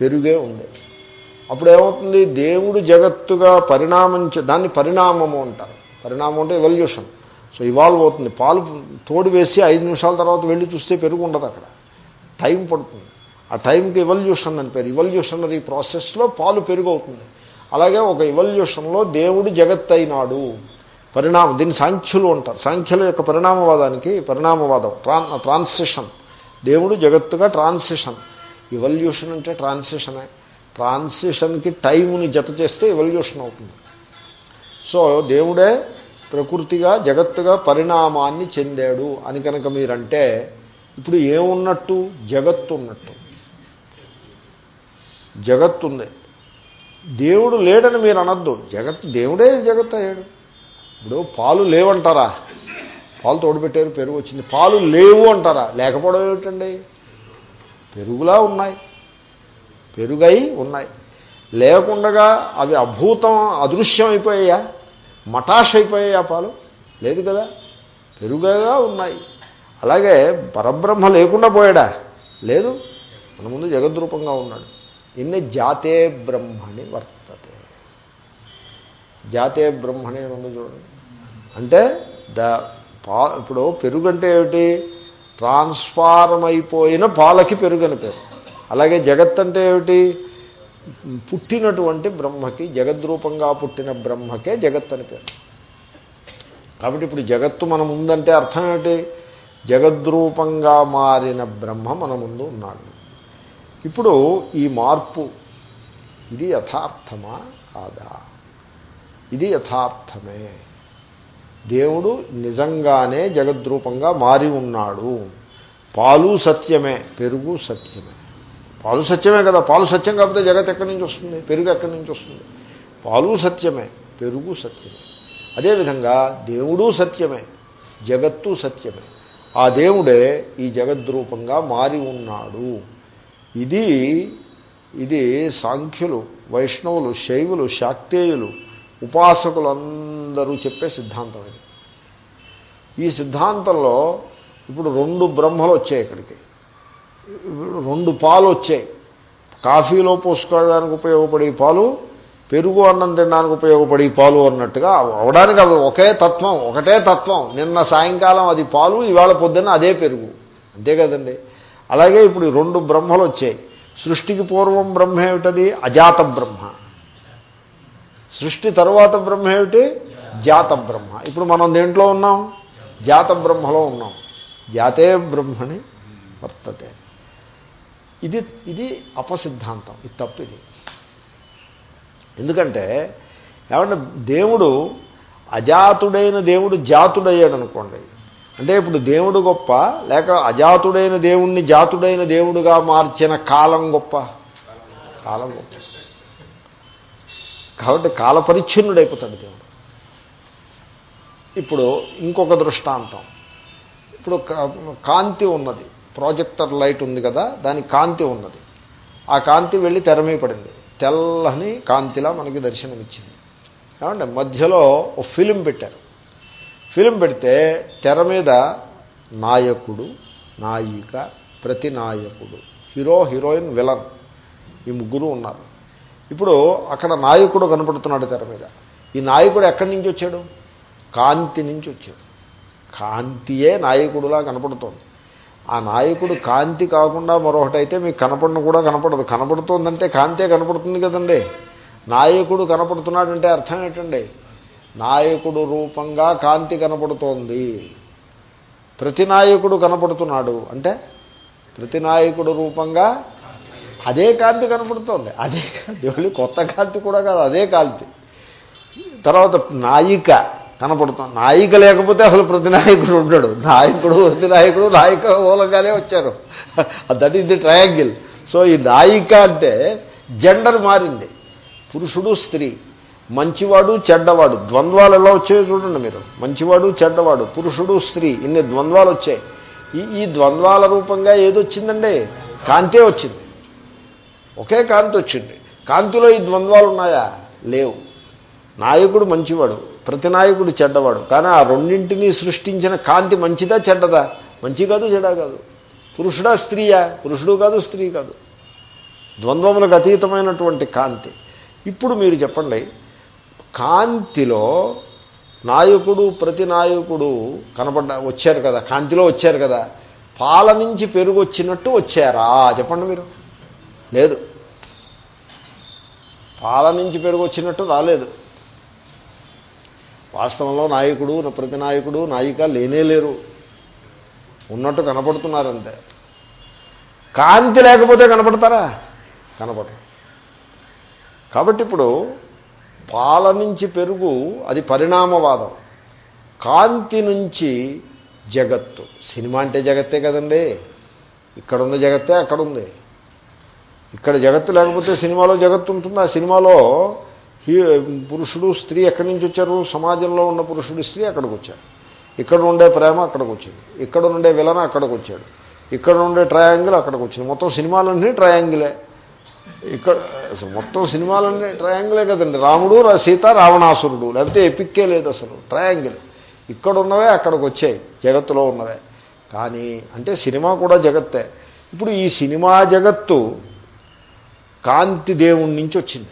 [SPEAKER 1] పెరుగే ఉంది. అప్పుడు ఏమవుతుంది దేవుడు జగత్తుగా పరిణామించ దాన్ని పరిణామము అంటారు. పరిణామం అంటే ఎవల్యూషన్ సో ఇవాల్వ్ అవుతుంది. పాలు తోడు వేసి ఐదు నిమిషాల తర్వాత వెళ్ళి చూస్తే పెరుగు ఉండదు అక్కడ. టైం పడుతుంది. ఆ టైంకి ఇవల్యూషన్ అని పేరు. ఇవల్యూషనరీ ప్రాసెస్లో పాలు పెరుగు అవుతుంది అలాగే ఒక ఇవల్యూషన్లో దేవుడు జగత్ అయినాడు పరిణామం దీన్ని సాంఖ్యులు అంటారు. సాంఖ్యుల యొక్క పరిణామవాదానికి పరిణామవాదం ట్రాన్ ట్రాన్సిషన్. దేవుడు జగత్తుగా ట్రాన్సిషన్. ఇవల్యూషన్ అంటే ట్రాన్సిషనే ట్రాన్సిషన్కి టైంని జత చేస్తే ఇవల్యూషన్ అవుతుంది. సో దేవుడే ప్రకృతిగా జగత్తుగా పరిణామాన్ని చెందాడు అని కనుక మీరంటే ఇప్పుడు ఏమున్నట్టు? జగత్తు ఉన్నట్టు జగత్తు ఉంది దేవుడు లేడని మీరు అనొద్దు. జగత్ దేవుడే జగత్ అయ్యాడు ఇప్పుడు పాలు లేవంటారా? పాలు తోడుపెట్టారు పెరుగు వచ్చింది. పాలు లేవు అంటారా? లేకపోవడం ఏమిటండి? పెరుగులా ఉన్నాయి. పెరుగై ఉన్నాయి. లేకుండగా అవి అభూతం అదృశ్యం అయిపోయాయా మటాష్ అయిపోయాయా పాలు? లేదు కదా? పెరుగగా ఉన్నాయి. అలాగే పరబ్రహ్మ లేకుండా పోయాడా? లేదు. మన ముందు జగద్రూపంగా ఉన్నాడు. ఇన్ని జాతే బ్రహ్మని వర్తతే. జాతే బ్రహ్మని ఉంది చూడండి. అంటే ద పా ఇప్పుడు పెరుగు అంటే ఏమిటి? ట్రాన్స్ఫార్మ్ అయిపోయిన పాలకి పెరుగు అని పేరు. అలాగే జగత్ అంటే ఏమిటి? పుట్టినటువంటి బ్రహ్మకి జగద్రూపంగా పుట్టిన బ్రహ్మకే జగత్ అని పేరు. కాబట్టి ఇప్పుడు జగత్తు మన ముందంటే అర్థం ఏమిటి? జగద్రూపంగా మారిన బ్రహ్మ మన ముందు ఉన్నాడు. ఇప్పుడు ఈ మార్పు ఇది యథార్థమా కాదా? ఇది యథార్థమే. దేవుడు నిజంగానే జగద్రూపంగా మారి ఉన్నాడు. పాలు సత్యమే పెరుగు సత్యమే. పాలు సత్యమే కదా. పాలు సత్యం కాకపోతే జగత్ ఎక్కడి నుంచి వస్తుంది? పెరుగు ఎక్కడి నుంచి వస్తుంది? పాలు సత్యమే పెరుగు సత్యమే. అదేవిధంగా దేవుడు సత్యమే జగత్తు సత్యమే. ఆ దేవుడే ఈ జగద్రూపంగా మారి ఉన్నాడు. ఇది ఇది సాంఖ్యులు వైష్ణవులు శైవులు శాక్తేయులు ఉపాసకులందరూ చెప్పే సిద్ధాంతం ఇది. ఈ సిద్ధాంతంలో ఇప్పుడు రెండు బ్రహ్మలు వచ్చాయి ఇక్కడికి. రెండు పాలు వచ్చాయి. కాఫీలో పోసుకోవడానికి ఉపయోగపడే పాలు పెరుగు అన్నం తినడానికి ఉపయోగపడే పాలు అన్నట్టుగా అవడానికి అవి ఒకే తత్వం ఒకటే తత్వం. నిన్న సాయంకాలం అది పాలు ఇవాళ పొద్దున్న అదే పెరుగు. అంతే కదండి. అలాగే ఇప్పుడు రెండు బ్రహ్మలు వచ్చాయి. సృష్టికి పూర్వం బ్రహ్మ ఏమిటది? అజాత బ్రహ్మ. సృష్టి తరువాత బ్రహ్మ ఏమిటి? జాత బ్రహ్మ. ఇప్పుడు మనం దేంట్లో ఉన్నాం? జాత బ్రహ్మలో ఉన్నాం. జాతే బ్రహ్మని వర్తతే. ఇది ఇది అపసిద్ధాంతం. ఇది తప్పిది. ఎందుకంటే ఏమంటే దేవుడు అజాతుడైన దేవుడు జాతుడయ్యాడు అనుకోండి అంటే ఇప్పుడు దేవుడు గొప్ప లేక అజాతుడైన దేవుణ్ణి జాతుడైన దేవుడుగా మార్చిన కాలం గొప్ప? కాలం గొప్ప. కాబట్టి కాలపరిచ్ఛిన్నుడైపోతాడు దేవుడు. ఇప్పుడు ఇంకొక దృష్టాంతం. ఇప్పుడు కా- కాంతి ఉన్నది. ప్రాజెక్టర్ లైట్ ఉంది కదా దానికి కాంతి ఉన్నది. ఆ కాంతి వెళ్ళి తెరమీ పడింది. తెల్లని కాంతిలా మనకి దర్శనమిచ్చింది. ఏమంటే మధ్యలో ఒక ఫిలిం పెట్టారు. ఫిలిం పెడితే తెర మీద నాయకుడు నాయిక ప్రతి నాయకుడు హీరో హీరోయిన్ విలన్ ఈ ముగ్గురు ఉన్నారు. ఇప్పుడు అక్కడ నాయకుడు కనపడుతున్నాడు తెర మీద. ఈ నాయకుడు ఎక్కడి నుంచి వచ్చాడు? కాంతి నుంచి వచ్చాడు. కాంతియే నాయకుడులా కనపడుతోంది. ఆ నాయకుడు కాంతి కాకుండా మరొకటి అయితే మీకు కనపడను కూడా కనపడదు. కనపడుతోందంటే కాంతే కనపడుతుంది కదండి. నాయకుడు కనపడుతున్నాడంటే అర్థం ఏంటండి? నాయకుడు రూపంగా కాంతి కనపడుతోంది. ప్రతి నాయకుడు కనపడుతున్నాడు. అంటే ప్రతి నాయకుడు రూపంగా అదే కాంతి కనపడుతోంది. అదే కాంతి. మళ్ళీ కొత్త కాంతి కూడా కాదు అదే కాంతి. తర్వాత నాయిక కనపడుతుంది. నాయిక లేకపోతే అసలు ప్రతి నాయకుడు ఉంటాడు నాయకుడు ప్రతి నాయకుడు నాయిక మూలంగానే వచ్చారు. That is the triangle so ఈ నాయిక అంటే జెండర్ మారింది. పురుషుడు స్త్రీ. మంచివాడు చెడ్డవాడు. ద్వంద్వాలు ఎలా వచ్చాయో చూడండి మీరు. మంచివాడు చెడ్డవాడు పురుషుడు స్త్రీ. ఇన్ని ద్వంద్వాలు వచ్చాయి. ఈ ఈ ద్వంద్వాల రూపంగా ఏదొచ్చిందండి? కాంతే వచ్చింది. ఒకే కాంతి వచ్చింది. కాంతిలో ఈ ద్వంద్వాలు ఉన్నాయా? లేవు. నాయకుడు మంచివాడు ప్రతి నాయకుడు చెడ్డవాడు. కానీ ఆ రెండింటినీ సృష్టించిన కాంతి మంచిదా చెడ్డదా? మంచి కాదు చెడ్డ కాదు. పురుషుడా స్త్రీయా? పురుషుడు కాదు స్త్రీ కాదు. ద్వంద్వములకు అతీతమైనటువంటి కాంతి. ఇప్పుడు మీరు చెప్పండి కాంతిలో నాయకుడు ప్రతి నాయకుడు కనపడ్డ వచ్చారు కదా కాంతిలో వచ్చారు కదా. పాల నుంచి పెరుగు వచ్చినట్టు వచ్చారా? చెప్పండి మీరు. లేదు. పాల నుంచి పెరుగు వచ్చినట్టు రాలేదు. వాస్తవంలో నాయకుడు ప్రతి నాయకుడు నాయిక లేనే లేరు. ఉన్నట్టు కనపడుతున్నారంతే. కాంతి లేకపోతే కనపడతారా? కనపడరు. కాబట్టి ఇప్పుడు పాల నుంచి పెరుగు అది పరిణామవాదం. కాంతి నుంచి జగత్తు. సినిమా అంటే జగత్తే కదండి. ఇక్కడ ఉన్న జగత్తే అక్కడ ఉంది ఇక్కడ జగత్తు లేకపోతే సినిమాలో జగత్తు ఉంటుంది. ఆ సినిమాలో హీ పురుషుడు స్త్రీ ఎక్కడి నుంచి వచ్చారు? సమాజంలో ఉన్న పురుషుడు స్త్రీ అక్కడికి వచ్చారు. ఇక్కడ ఉండే ప్రేమ అక్కడికి వచ్చింది. ఇక్కడ ఉండే విలన అక్కడికి వచ్చాడు. ఇక్కడ ఉండే ట్రయాంగిల్ అక్కడికి వచ్చింది. మొత్తం సినిమాలన్నీ ట్రయాంగిలే. ఇక్కడ అసలు మొత్తం సినిమాలన్నీ ట్రయాంగిలే కదండి. రాముడు సీత రావణాసురుడు. లేకపోతే ఎపిక్కే లేదు అసలు. ట్రయాంగిల్. ఇక్కడ ఉన్నవే అక్కడికి వచ్చాయి. జగత్తులో ఉన్నవే. కానీ అంటే సినిమా కూడా జగత్తే. ఇప్పుడు ఈ సినిమా జగత్తు కాంతి దేవుడి నుంచి వచ్చింది.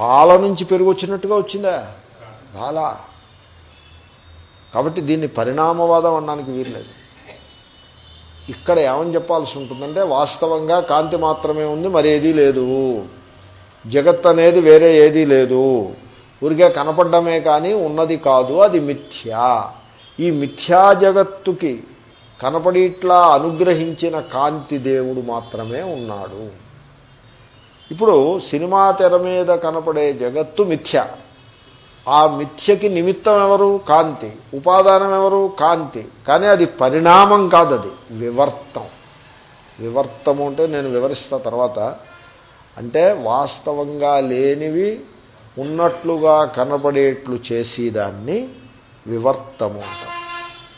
[SPEAKER 1] పాల నుంచి పెరుగు వచ్చినట్టుగా వచ్చిందా? రాలా కాబట్టి దీన్ని పరిణామవాదం అనడానికి వీర్లేదు ఇక్కడ ఏమని చెప్పాల్సి ఉంటుందంటే వాస్తవంగా కాంతి మాత్రమే ఉంది మరేదీ లేదు. జగత్ అనేది వేరే ఏదీ లేదు. ఊరికే కనపడమే కానీ ఉన్నది కాదు అది మిథ్యా. ఈ మిథ్యా జగత్తుకి కనపడి ఇట్లా అనుగ్రహించిన కాంతి దేవుడు మాత్రమే ఉన్నాడు. ఇప్పుడు సినిమా తెర మీద కనపడే జగత్తు మిథ్య. ఆ మిథ్యకి నిమిత్తం ఎవరు? కాంతి. ఉపాదానం ఎవరు? కాంతి. కానీ అది పరిణామం కాదు అది వివర్తం. వివర్తము అంటే నేను వివరిస్తా తర్వాత. అంటే వాస్తవంగా లేనివి ఉన్నట్లుగా కనపడేట్లు చేసేదాన్ని వివర్తము అంటారు.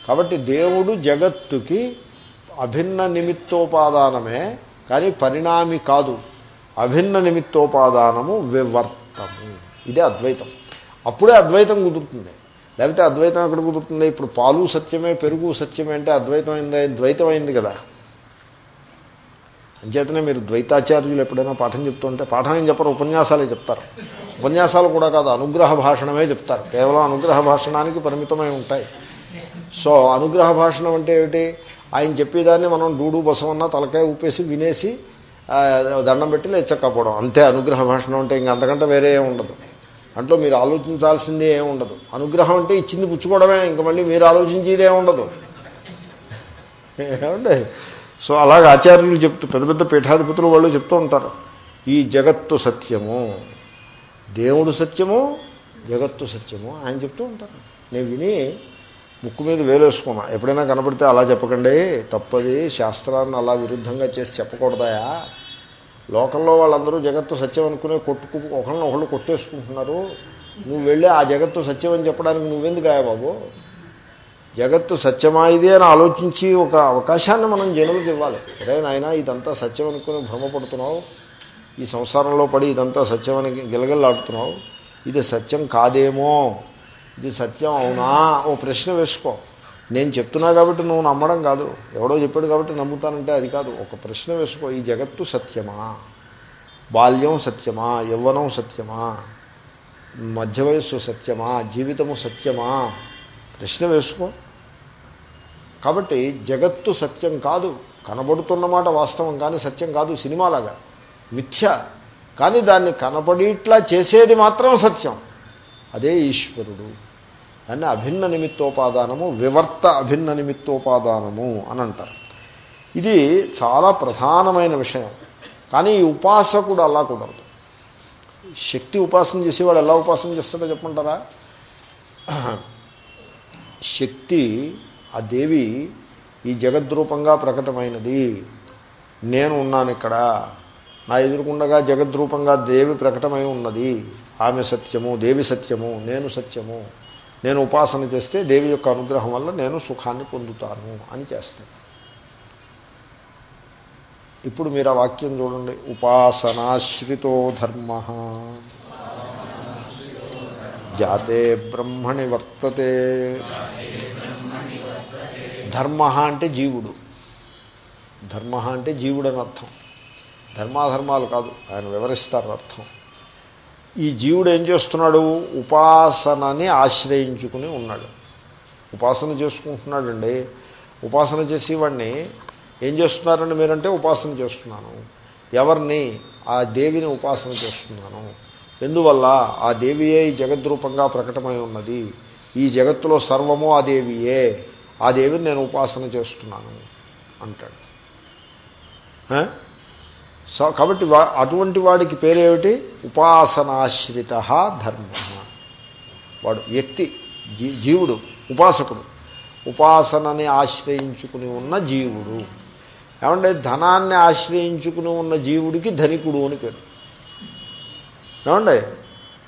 [SPEAKER 1] కాబట్టి దేవుడు జగత్తుకి అభిన్న నిమిత్తోపాదానమే కానీ పరిణామి కాదు. అభిన్న నిమిత్తోపాదానము వివర్తము. ఇదే అద్వైతం. అప్పుడే అద్వైతం కుదురుతుంది. లేకపోతే అద్వైతం ఎక్కడ కుదురుతుంది? ఇప్పుడు పాలు సత్యమే పెరుగు సత్యమే అంటే అద్వైతం అయింది ద్వైతం అయింది కదా. అంచేతనే మీరు ద్వైతాచార్యులు ఎప్పుడైనా పాఠం చెప్తుంటే పాఠం ఏం చెప్పరు? ఉపన్యాసాలే చెప్తారు. ఉపన్యాసాలు కూడా కాదు అనుగ్రహ భాషణమే చెప్తారు. కేవలం అనుగ్రహ భాషణానికి పరిమితమై ఉంటాయి. సో అనుగ్రహ భాషణం అంటే ఏమిటి? ఆయన చెప్పేదాన్ని మనం డూడు బసవన్న తలకాయ ఊపేసి వినేసి దండం పెట్టి లేచక్కపోవడం. అంతే అనుగ్రహ భాషణం అంటే ఇంక అంతకంటే వేరే ఏమి ఉండదు. అంట్లో మీరు ఆలోచించాల్సింది ఏం ఉండదు. అనుగ్రహం అంటే ఇచ్చింది పుచ్చుకోవడమే ఇంక మళ్ళీ మీరు ఆలోచించేది ఉండదు. ఏమండి? సో అలాగే ఆచార్యులు చెప్తూ పెద్ద పెద్ద పీఠాధిపతులు వాళ్ళు చెప్తూ ఉంటారు. ఈ జగత్తు సత్యము. దేవుడు సత్యము జగత్తు సత్యము ఆయన చెప్తూ ఉంటారు. నేను విని ముక్కు మీద వేలేసుకున్నా. ఎప్పుడైనా కనపడితే అలా చెప్పకండి. తప్పది. శాస్త్రాన్ని అలా విరుద్ధంగా చేసి చెప్పకూడదాయా? లోకంలో వాళ్ళందరూ జగత్తు సత్యం అనుకునే కొట్టుకు ఒకరిని ఒకళ్ళు కొట్టేసుకుంటున్నారు. నువ్వు వెళ్ళి ఆ జగత్తు సత్యం అని చెప్పడానికి నువ్వెందుకు బాబు? జగత్తు సత్యమా ఇది అని ఆలోచించి ఒక అవకాశాన్ని మనం జనులకు ఇవ్వాలి. అరే నాయన ఇదంతా సత్యం అనుకుని భ్రమపడుతున్నావు. ఈ సంసారంలో పడి ఇదంతా సత్యం అని గిలగిల్లాడుతున్నావు. ఇది సత్యం కాదేమో? ఇది సత్యం అవునా? ఓ ప్రశ్న వేసుకో. నేను చెప్తున్నా కాబట్టి నువ్వు నమ్మడం కాదు. ఎవడో చెప్పాడు కాబట్టి నమ్ముతానంటే అది కాదు. ఒక ప్రశ్న వేసుకో. ఈ జగత్తు సత్యమా? బాల్యం సత్యమా? యవ్వనం సత్యమా? మధ్య వయస్సు సత్యమా? జీవితము సత్యమా? ప్రశ్న వేసుకో. కాబట్టి జగత్తు సత్యం కాదు. కనబడుతున్నమాట వాస్తవం కానీ సత్యం కాదు సినిమాలాగా. మిథ్య. కానీ దాన్ని కనపడిట్లా చేసేది మాత్రం సత్యం. అదే ఈశ్వరుడు. దాన్ని అభిన్న నిమిత్తోపాదానము వివర్త అభిన్న నిమిత్తోపాదానము అని అంటారు. ఇది చాలా ప్రధానమైన విషయం. కానీ ఈ ఉపాసకుడు అలా కుదరదు. శక్తి ఉపాసన చేసేవాడు ఎలా ఉపాసన చేస్తాడో చెప్పంటారా శక్తి ఆ దేవి ఈ జగద్రూపంగా ప్రకటమైనది. నేను ఉన్నాను ఇక్కడ. నా ఎదురుకుండగా జగద్రూపంగా దేవి ప్రకటమై ఉన్నది. ఆమె సత్యము దేవి సత్యము నేను సత్యము. నేను ఉపాసన చేస్తే దేవి యొక్క అనుగ్రహం వల్ల నేను సుఖాన్ని పొందుతాను అని చేస్తాను. ఇప్పుడు మీరు ఆ వాక్యం చూడండి. ఉపాసనాశ్రితో ధర్మ. జాతే బ్రహ్మణి వర్తతే. ధర్మ అంటే జీవుడు. ధర్మ అంటే జీవుడు అని అర్థం. ధర్మాధర్మాలు కాదు. ఆయన వివరిస్తారు అర్థం. ఈ జీవుడు ఏం చేస్తున్నాడు? ఉపాసనని ఆశ్రయించుకుని ఉన్నాడు. ఉపాసన చేసుకుంటున్నాడండి. ఉపాసన చేసేవాడిని ఏం చేస్తున్నారండి మీరంటే ఉపాసన చేస్తున్నాను. ఎవరిని? ఆ దేవిని ఉపాసన చేస్తున్నాను. ఎందువల్ల? ఆ దేవియే ఈ జగద్రూపంగా ప్రకటమై ఉన్నది. ఈ జగత్తులో సర్వము ఆ దేవియే. ఆ దేవిని నేను ఉపాసన చేస్తున్నాను అంటాడు. సో కాబట్టి వా అటువంటి వాడికి పేరేమిటి? ఉపాసనాశ్రిత ధర్మ. వాడు వ్యక్తి జీవుడు ఉపాసకుడు. ఉపాసనని ఆశ్రయించుకుని ఉన్న జీవుడు. ఏమంటే ధనాన్ని ఆశ్రయించుకుని ఉన్న జీవుడికి ధనికుడు అని పేరు. ఏమండి?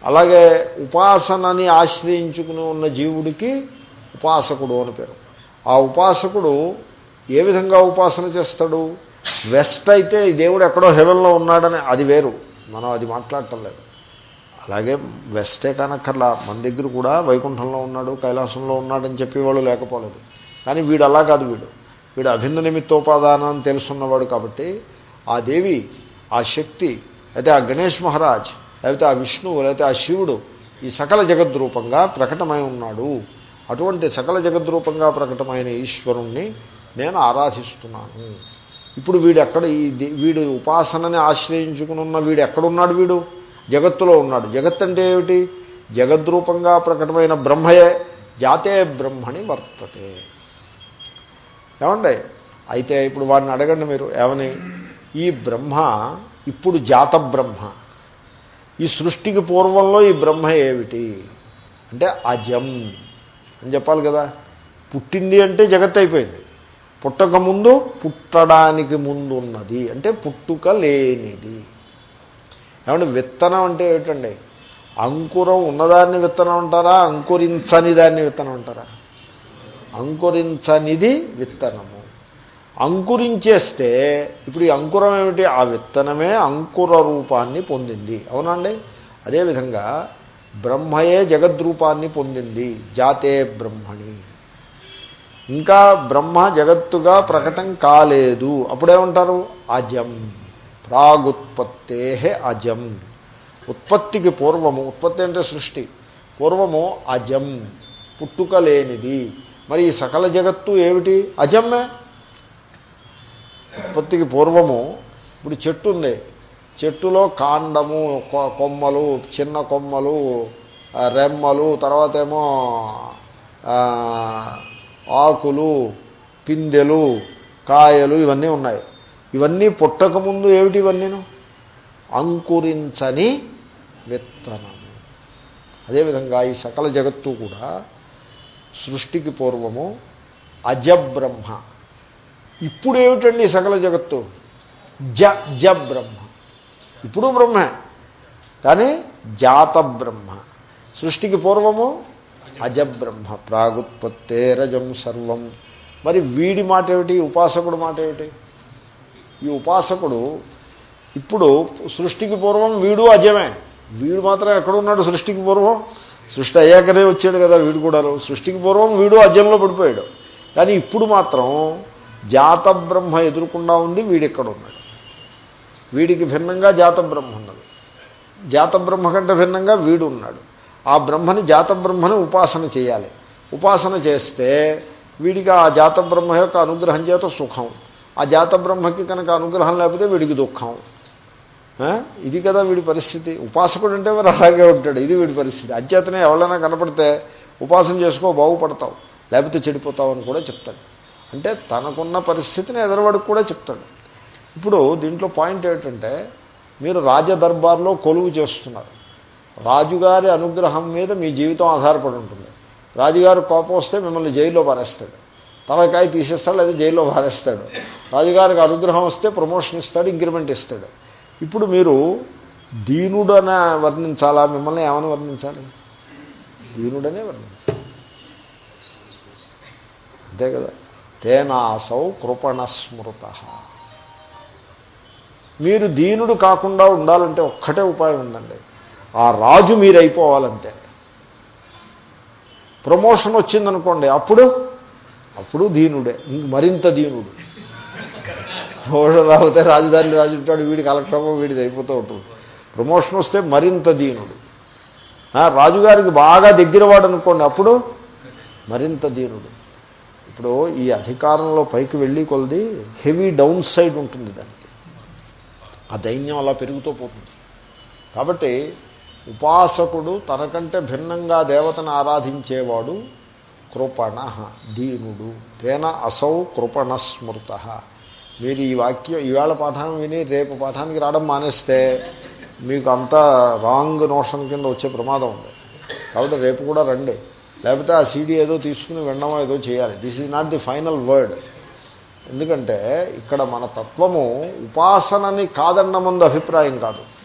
[SPEAKER 1] అలాగే ఉపాసనని ఆశ్రయించుకుని ఉన్న జీవుడికి ఉపాసకుడు అని పేరు. ఆ ఉపాసకుడు ఏ విధంగా ఉపాసన చేస్తాడు? వెస్ట్ అయితే ఈ దేవుడు ఎక్కడో హెవెన్లో ఉన్నాడని అది వేరు. మనం అది మాట్లాడటం లేదు. అలాగే వెస్టే కానక్కర్లా మన దగ్గర కూడా వైకుంఠంలో ఉన్నాడు కైలాసంలో ఉన్నాడని చెప్పేవాళ్ళు లేకపోలేదు. కానీ వీడు అలా కాదు వీడు. వీడు అభిన్న నిమిత్తోపాదానం తెలుసున్నవాడు కాబట్టి ఆ దేవి ఆ శక్తి అయితే ఆ గణేష్ మహారాజ్ లేకపోతే ఆ విష్ణువు లేకపోతే ఆ శివుడు ఈ సకల జగద్రూపంగా ప్రకటమై ఉన్నాడు. అటువంటి సకల జగద్రూపంగా ప్రకటమైన ఈశ్వరుణ్ణి నేను ఆరాధిస్తున్నాను. ఇప్పుడు వీడు ఎక్కడ ఈ వీడు ఉపాసనని ఆశ్రయించుకుని ఉన్న వీడు ఎక్కడున్నాడు వీడు? జగత్తులో ఉన్నాడు. జగత్ అంటే ఏమిటి? జగద్రూపంగా ప్రకటమైన బ్రహ్మయే. జాతే బ్రహ్మని వర్తతే. ఏమండి? అయితే ఇప్పుడు వాడిని అడగండి మీరు ఏమని? ఈ బ్రహ్మ ఇప్పుడు జాత బ్రహ్మ. ఈ సృష్టికి పూర్వంలో ఈ బ్రహ్మ ఏమిటి? అంటే అజం అని చెప్పాలి కదా. పుట్టింది అంటే జగత్ అయిపోయింది పుట్టక ముందు పుట్టడానికి ముందు ఉన్నది అంటే పుట్టుక లేనిది. ఏమంటే విత్తనం అంటే ఏమిటండి? అంకురం ఉన్నదాన్ని విత్తనం అంటారా? అంకురించని దాన్ని విత్తనం అంటారా? అంకురించనిది విత్తనము. అంకురించేస్తే ఇప్పుడు ఈ అంకురం ఏమిటి? ఆ విత్తనమే అంకుర రూపాన్ని పొందింది. అవునండి అదేవిధంగా బ్రహ్మయే జగద్రూపాన్ని పొందింది. జాతే బ్రహ్మణి. ఇంకా బ్రహ్మ జగత్తుగా ప్రకటన కాలేదు. అప్పుడేమంటారు? అజం. ప్రాగుత్పత్తే అజం. ఉత్పత్తికి పూర్వము. ఉత్పత్తి అంటే సృష్టి. పూర్వము అజం. పుట్టుక లేనిది. మరి ఈ సకల జగత్తు ఏమిటి? అజమ్మే ఉత్పత్తికి పూర్వము. ఇప్పుడు చెట్టు ఉంది. చెట్టులో కాండము కొమ్మలు చిన్న కొమ్మలు రెమ్మలు తర్వాత ఏమో ఆకులు పిందెలు కాయలు ఇవన్నీ ఉన్నాయి. ఇవన్నీ పుట్టకముందు ఏమిటి ఇవన్నీను? అంకురించని విత్తనము అదేవిధంగా ఈ సకల జగత్తు కూడా సృష్టికి పూర్వము అజబ్రహ్మ. ఇప్పుడు ఏమిటండి సకల జగత్తు? జ జ బ్రహ్మ ఇప్పుడు బ్రహ్మే. కానీ జాత బ్రహ్మ సృష్టికి పూర్వము అజబ్రహ్మ ప్రాగుత్పత్తే రజం సర్వం. మరి వీడి మాట ఏమిటి ఉపాసకుడు మాట ఏమిటి ఈ ఉపాసకుడు ఇప్పుడు సృష్టికి పూర్వం వీడు అజమే. వీడు మాత్రం ఎక్కడున్నాడు సృష్టికి పూర్వం. సృష్టి అయ్యాకనే వచ్చాడు కదా వీడు కూడా సృష్టికి పూర్వం వీడు అజంలో పడిపోయాడు. కానీ ఇప్పుడు మాత్రం జాత బ్రహ్మ ఎదురుకుండా ఉంది వీడెక్కడ ఉన్నాడు? వీడికి భిన్నంగా జాత బ్రహ్మ ఉన్నది. జాత బ్రహ్మ కంటే భిన్నంగా వీడు ఉన్నాడు. ఆ బ్రహ్మని జాత బ్రహ్మని ఉపాసన చేయాలి. ఉపాసన చేస్తే వీడికి ఆ జాత బ్రహ్మ యొక్క అనుగ్రహం చేత సుఖం. ఆ జాత బ్రహ్మకి కనుక అనుగ్రహం లేకపోతే వీడికి దుఃఖం. ఇది కదా వీడి పరిస్థితి. ఉపాసకుడు అంటే మరి అలాగే ఉంటాడు. ఇది వీడి పరిస్థితి. అధ్యతనే ఎవరైనా కనపడితే ఉపాసన చేసుకో బాగుపడతావు. లేకపోతే చెడిపోతావు అని కూడా చెప్తాడు. అంటే తనకున్న పరిస్థితిని ఎదరవాడికి కూడా చెప్తాడు. ఇప్పుడు దీంట్లో పాయింట్ ఏంటంటే మీరు రాజదర్బార్లో కొలువు చేస్తున్నారు. రాజుగారి అనుగ్రహం మీద మీ జీవితం ఆధారపడి ఉంటుంది. రాజుగారు కోపం వస్తే మిమ్మల్ని జైల్లో పారేస్తాడు. తలకాయ తీసేస్తాడు లేదా జైల్లో పారేస్తాడు. రాజుగారికి అనుగ్రహం వస్తే ప్రమోషన్ ఇస్తాడు ఇంక్రిమెంట్ ఇస్తాడు. ఇప్పుడు మీరు దీనుడన వర్ణించాలా? మిమ్మల్ని ఏమని వర్ణించాలి? దీనుడనే వర్ణించాలి. అంతే కదా? తేనాసౌ కృపణ స్మృత మీరు దీనుడు కాకుండా ఉండాలంటే ఒక్కటే ఉపాయం ఉందండి. ఆ రాజు మీరు అయిపోవాలంటే ప్రమోషన్ వచ్చిందనుకోండి అప్పుడు? అప్పుడు దీనుడే మరింత దీనుడు. ప్రమోషన్ రాకపోతే రాజధాని రాజు ఉంటాడు వీడి కలక్షేమం వీడిది అయిపోతూ ఉంటుంది. ప్రమోషన్ వస్తే మరింత దీనుడు. రాజుగారికి బాగా దగ్గరవాడు అనుకోండి అప్పుడు? మరింత దీనుడు. ఇప్పుడు ఈ అధికారంలో పైకి వెళ్ళి కొలది హెవీ డౌన్ సైడ్ ఉంటుంది దానికి. ఆ దైన్యం అలా పెరుగుతూ పోతుంది. కాబట్టి ఉపాసకుడు తనకంటే భిన్నంగా దేవతను ఆరాధించేవాడు కృపణ దీనుడు. తేన అసౌ కృపణ స్మృత మీరు ఈ వాక్యం ఈవేళ పాఠాన్ని విని రేపు పాఠానికి రావడం మానేస్తే మీకు అంతా రాంగ్ నోషన్ కింద వచ్చే ప్రమాదం ఉంది. కాబట్టి రేపు కూడా రండి. లేకపోతే ఆ సీడీ ఏదో తీసుకుని వినడమో ఏదో చేయాలి. This is not the final word ఎందుకంటే ఇక్కడ మన తత్వము ఉపాసనని కాదన్న ముందు అభిప్రాయం కాదు.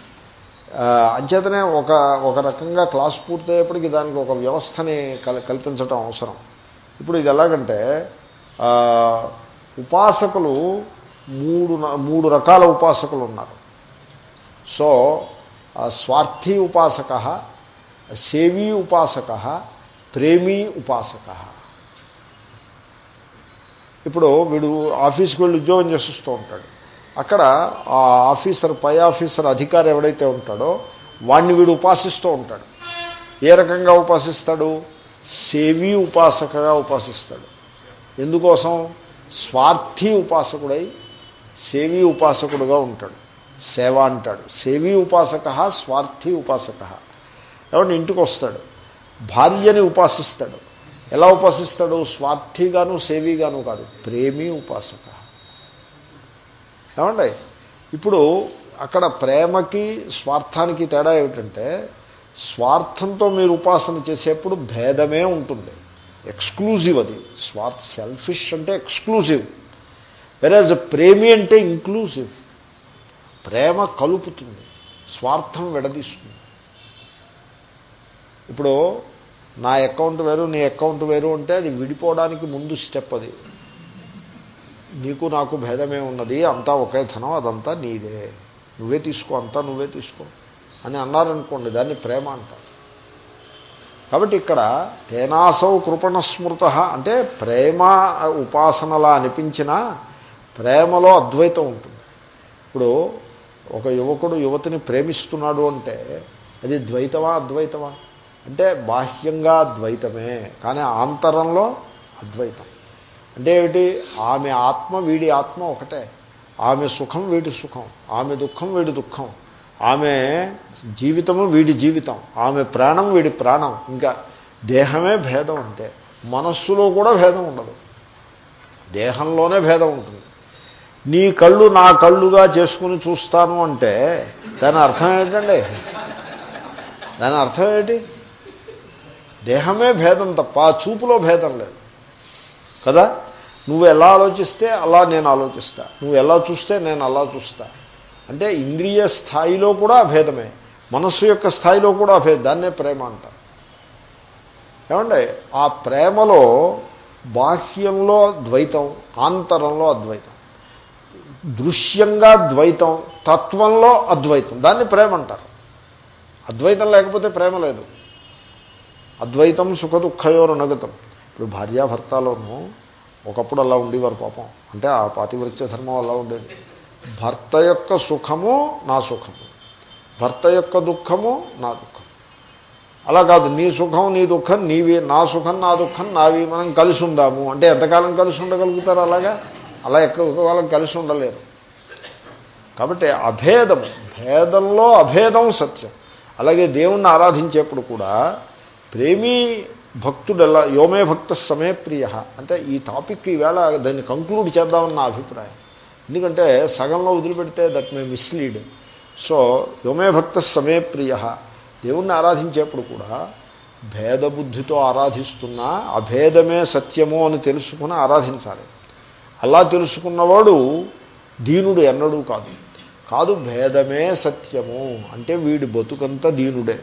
[SPEAKER 1] అంచేతనే ఒక ఒక రకంగా క్లాస్ పూర్తయ్యేప్పటికి దానికి ఒక వ్యవస్థని కల్పించటం అవసరం. ఇప్పుడు ఇది ఎలాగంటే ఉపాసకులు మూడు మూడు రకాల ఉపాసకులు ఉన్నారు సో స్వార్థీ ఉపాసక సేవీ ఉపాసక ప్రేమీ ఉపాసక. ఇప్పుడు వీడు ఆఫీస్కి వెళ్ళి ఉద్యోగం చేసిస్తూ ఉంటాడు. అక్కడ ఆ ఆఫీసర్ పై ఆఫీసర్ అధికారి ఎవడైతే ఉంటాడో వాడిని వీడు ఉపాసిస్తూ ఉంటాడు. ఏ రకంగా ఉపాసిస్తాడు? సేవీ ఉపాసకగా ఉపాసిస్తాడు. ఎందుకోసం? స్వార్థీ ఉపాసకుడై సేవీ ఉపాసకుడుగా ఉంటాడు. సేవ అంటాడు. సేవీ ఉపాసక స్వార్థీ ఉపాసక. ఎవరిని ఇంటికి వస్తాడు భార్యని ఉపాసిస్తాడు. ఎలా ఉపాసిస్తాడు? స్వార్థిగాను సేవీగాను కాదు ప్రేమీ ఉపాసక. ఏమండి? ఇప్పుడు అక్కడ ప్రేమకి స్వార్థానికి తేడా ఏమిటంటే స్వార్థంతో మీరు ఉపాసన చేసేప్పుడు భేదమే ఉంటుంది. ఎక్స్క్లూజివ్ అది. స్వార్థ సెల్ఫిష్ అంటే ఎక్స్క్లూజివ్ వెరాజ్ ప్రేమి అంటే ఇంక్లూజివ్ ప్రేమ కలుపుతుంది. స్వార్థం విడదీస్తుంది. ఇప్పుడు నా అకౌంట్ వేరు నీ అకౌంట్ వేరు అంటే అది విడిపోవడానికి ముందు స్టెప్ అది. నీకు నాకు భేదమే ఉన్నది అంతా ఒకే ధనం అదంతా నీదే. నువ్వే తీసుకో అంతా నువ్వే తీసుకో అని అన్నారనుకోండి దాన్ని ప్రేమ అంటారు. కాబట్టి ఇక్కడ తేనాసౌ కృపణ స్మృత అంటే ప్రేమ ఉపాసనలా అనిపించిన ప్రేమలో అద్వైతం ఉంటుంది. ఇప్పుడు ఒక యువకుడు యువతిని ప్రేమిస్తున్నాడు అంటే అది ద్వైతమా అద్వైతమా? అంటే బాహ్యంగా ద్వైతమే కానీ ఆంతరంలో అద్వైతం. అంటే ఏమిటి? ఆమె ఆత్మ వీడి ఆత్మ ఒకటే. ఆమె సుఖం వీడి సుఖం. ఆమె దుఃఖం వీడి దుఃఖం. ఆమె జీవితము వీడి జీవితం. ఆమె ప్రాణం వీడి ప్రాణం. ఇంకా దేహమే భేదం అంతే. మనస్సులో కూడా భేదం ఉండదు. దేహంలోనే భేదం ఉంటుంది. నీ కళ్ళు నా కళ్ళుగా చేసుకుని చూస్తాను అంటే దాని అర్థం ఏంటండి? దాని అర్థం ఏంటి? దేహమే భేదం తప్ప చూపులో భేదం లేదు. కదా? నువ్వు ఎలా ఆలోచిస్తే అలా నేను ఆలోచిస్తా. నువ్వు ఎలా చూస్తే నేను అలా చూస్తా. అంటే ఇంద్రియ స్థాయిలో కూడా అభేదమే. మనస్సు యొక్క స్థాయిలో కూడా అభేదం. దాన్నే ప్రేమ అంటారు. ఏమండి? ఆ ప్రేమలో బాహ్యంలో ద్వైతం ఆంతరంలో అద్వైతం. దృశ్యంగా ద్వైతం తత్వంలో అద్వైతం. దాన్ని ప్రేమ అంటారు. అద్వైతం లేకపోతే ప్రేమ లేదు. అద్వైతం సుఖ దుఃఖయోరు నగతం ఇప్పుడు భార్యాభర్తలోనూ ఒకప్పుడు అలా ఉండేవారు పాపం. అంటే ఆ పాతివృత్య ధర్మం అలా ఉండేది. భర్త యొక్క సుఖము నా సుఖము. భర్త యొక్క దుఃఖము నా దుఃఖం అలా కాదు నీ సుఖం నీ దుఃఖం నీవి నా సుఖం నా దుఃఖం నావి మనం కలిసి ఉందాము. అంటే ఎంతకాలం కలిసి ఉండగలుగుతారు అలాగా? అలా ఎక్కువ కాలం కలిసి ఉండలేరు. కాబట్టి అభేదం భేదంలో అభేదం సత్యం. అలాగే దేవుణ్ణి ఆరాధించేప్పుడు కూడా ప్రేమీ భక్తుడు ఎలా యోమే భక్త సమే ప్రియ. అంటే ఈ టాపిక్ ఈవేళ దాన్ని కంక్లూడ్ చేద్దామని నా అభిప్రాయం. ఎందుకంటే సగంలో వదిలిపెడితే దట్ మే మిస్లీడ్. సో యోమే భక్త సమే ప్రియ. దేవుణ్ణి ఆరాధించేప్పుడు కూడా భేదబుద్ధితో ఆరాధిస్తున్నా అభేదమే సత్యము అని తెలుసుకుని ఆరాధించాలి. అలా తెలుసుకున్నవాడు దీనుడు ఎన్నడూ కాదు. కాదు భేదమే సత్యము. అంటే వీడి బతుకంతా దీనుడే.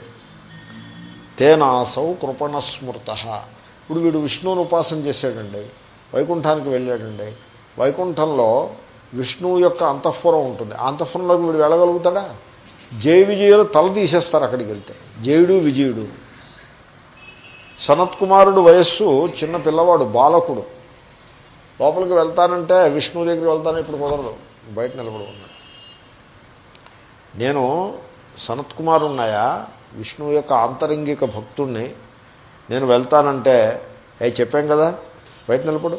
[SPEAKER 1] తేనాసౌ కృపణ స్మృత ఇప్పుడు వీడు విష్ణువుని ఉపాసన చేశాడండి వైకుంఠానికి వెళ్ళాడండి. వైకుంఠంలో విష్ణువు యొక్క అంతఃపురం ఉంటుంది. ఆ అంతఃపురంలోకి వీడు వెళ్ళగలుగుతాడా? జయ విజయులు తల తీసేస్తారు అక్కడికి వెళ్తే. జయుడు విజయుడు. సనత్ కుమారుడు వయస్సు చిన్న పిల్లవాడు బాలకుడు. లోపలికి వెళ్తానంటే విష్ణువు దగ్గరికి వెళ్తాను ఇప్పుడు కుదరదు. బయట నిలబడి ఉన్నాడు. నేను సనత్ కుమారున్నాయా విష్ణువు యొక్క ఆంతరంగిక భక్తుణ్ణి నేను వెళ్తానంటే అవి చెప్పాం కదా బయట నిలబడు.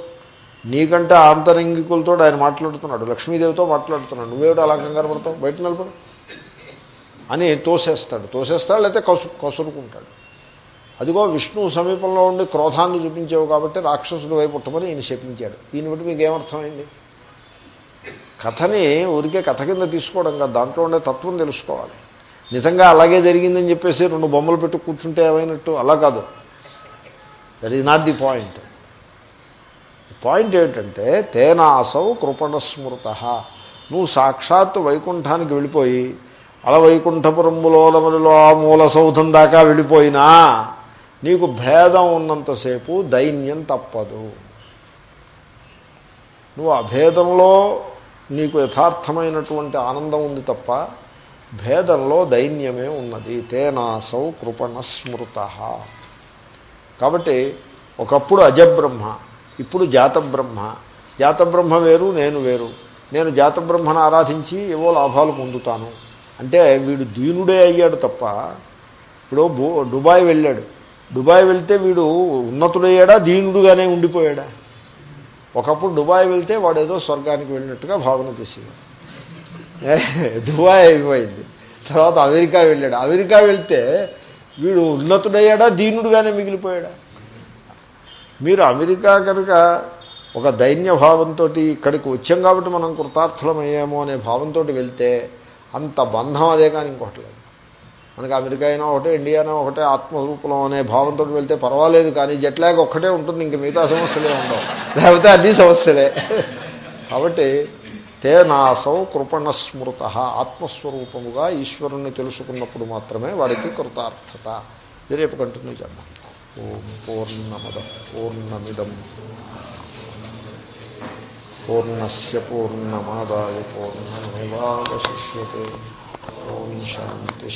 [SPEAKER 1] నీకంటే ఆంతరంగికులతో ఆయన మాట్లాడుతున్నాడు లక్ష్మీదేవితో మాట్లాడుతున్నాడు. నువ్వేవిడ అలా కంగారు పడతావు? బయట నిలబడు. అని తోసేస్తాడు. తోసేస్తాడు లేకపోతే కసు కసురుకుంటాడు. అదిగో విష్ణువు సమీపంలో ఉండి క్రోధాన్ని చూపించావు కాబట్టి రాక్షసుడు వైపు పుట్టమని ఈయన శపించాడు. దీన్ని బట్టి మీకు ఏమర్థమైంది? కథని ఊరికే కథ కింద తీసుకోవడం కాదు దాంట్లో ఉండే తత్వం తెలుసుకోవాలి. నిజంగా అలాగే జరిగిందని చెప్పేసి రెండు బొమ్మలు పెట్టు కూర్చుంటే ఏమైనట్టు? అలా కాదు. That is not the point point ఏమిటంటే తేనాసౌ కృపణ స్మృత నువ్వు సాక్షాత్తు వైకుంఠానికి వెళ్ళిపోయి అలా వైకుంఠపురములో ఆ మూల సౌధం దాకా వెళ్ళిపోయినా నీకు భేదం ఉన్నంతసేపు దైన్యం తప్పదు. నువ్వు అభేదంలో నీకు యథార్థమైనటువంటి ఆనందం ఉంది తప్ప భేదంలో దైన్యమే ఉన్నది. తేనాసౌ కృపణ స్మృత. కాబట్టి ఒకప్పుడు అజబ్రహ్మ ఇప్పుడు జాతబ్రహ్మ. జాతబ్రహ్మ వేరు నేను వేరు. నేను జాతబ్రహ్మను ఆరాధించి ఏవో లాభాలు పొందుతాను. అంటే వీడు దీనుడే అయ్యాడు తప్ప ఇప్పుడు దుబాయ్ వెళ్ళాడు. దుబాయ్ వెళ్తే వీడు ఉన్నతుడయ్యాడా దీనుడుగానే ఉండిపోయాడా? ఒకప్పుడు దుబాయ్ వెళ్తే వాడు ఏదో స్వర్గానికి వెళ్ళినట్టుగా భావన చేసేవాడు. దుబాయ్ అయిపోయింది. తర్వాత అమెరికా వెళ్ళాడు. అమెరికా వెళ్తే వీడు ఉన్నతుడయ్యాడా దీనుడుగానే మిగిలిపోయాడా? మీరు అమెరికా కనుక ఒక దైన్య భావంతో ఇక్కడికి వచ్చాం కాబట్టి మనం కృతార్థులమయ్యాము అనే భావంతో వెళ్తే అంత బంధం అదే కానీ ఇంకోటి లేదు. మనకి అమెరికా అయినా ఒకటే ఇండియా అయినా ఒకటే ఆత్మరూపులం అనే భావంతో వెళ్తే పర్వాలేదు కానీ జట్లాగ్ ఒక్కటే ఉంటుంది ఇంక మిగతా సమస్యలే ఉండవు. లేకపోతే అన్ని సమస్యలే. కాబట్టి తేనాసౌ కృపణస్మృత ఆత్మస్వరూపముగా ఈశ్వరుణ్ణి తెలుసుకున్నప్పుడు మాత్రమే వాడికి కృతార్థత. ఇది రేపు కంటిన్యూ చేద్దాం. ఓం పూర్ణమద పూర్ణమిదం. పూర్ణస్ పూర్ణమాదాయ పూర్ణమేవాశిష్యే ఓం శాంతి.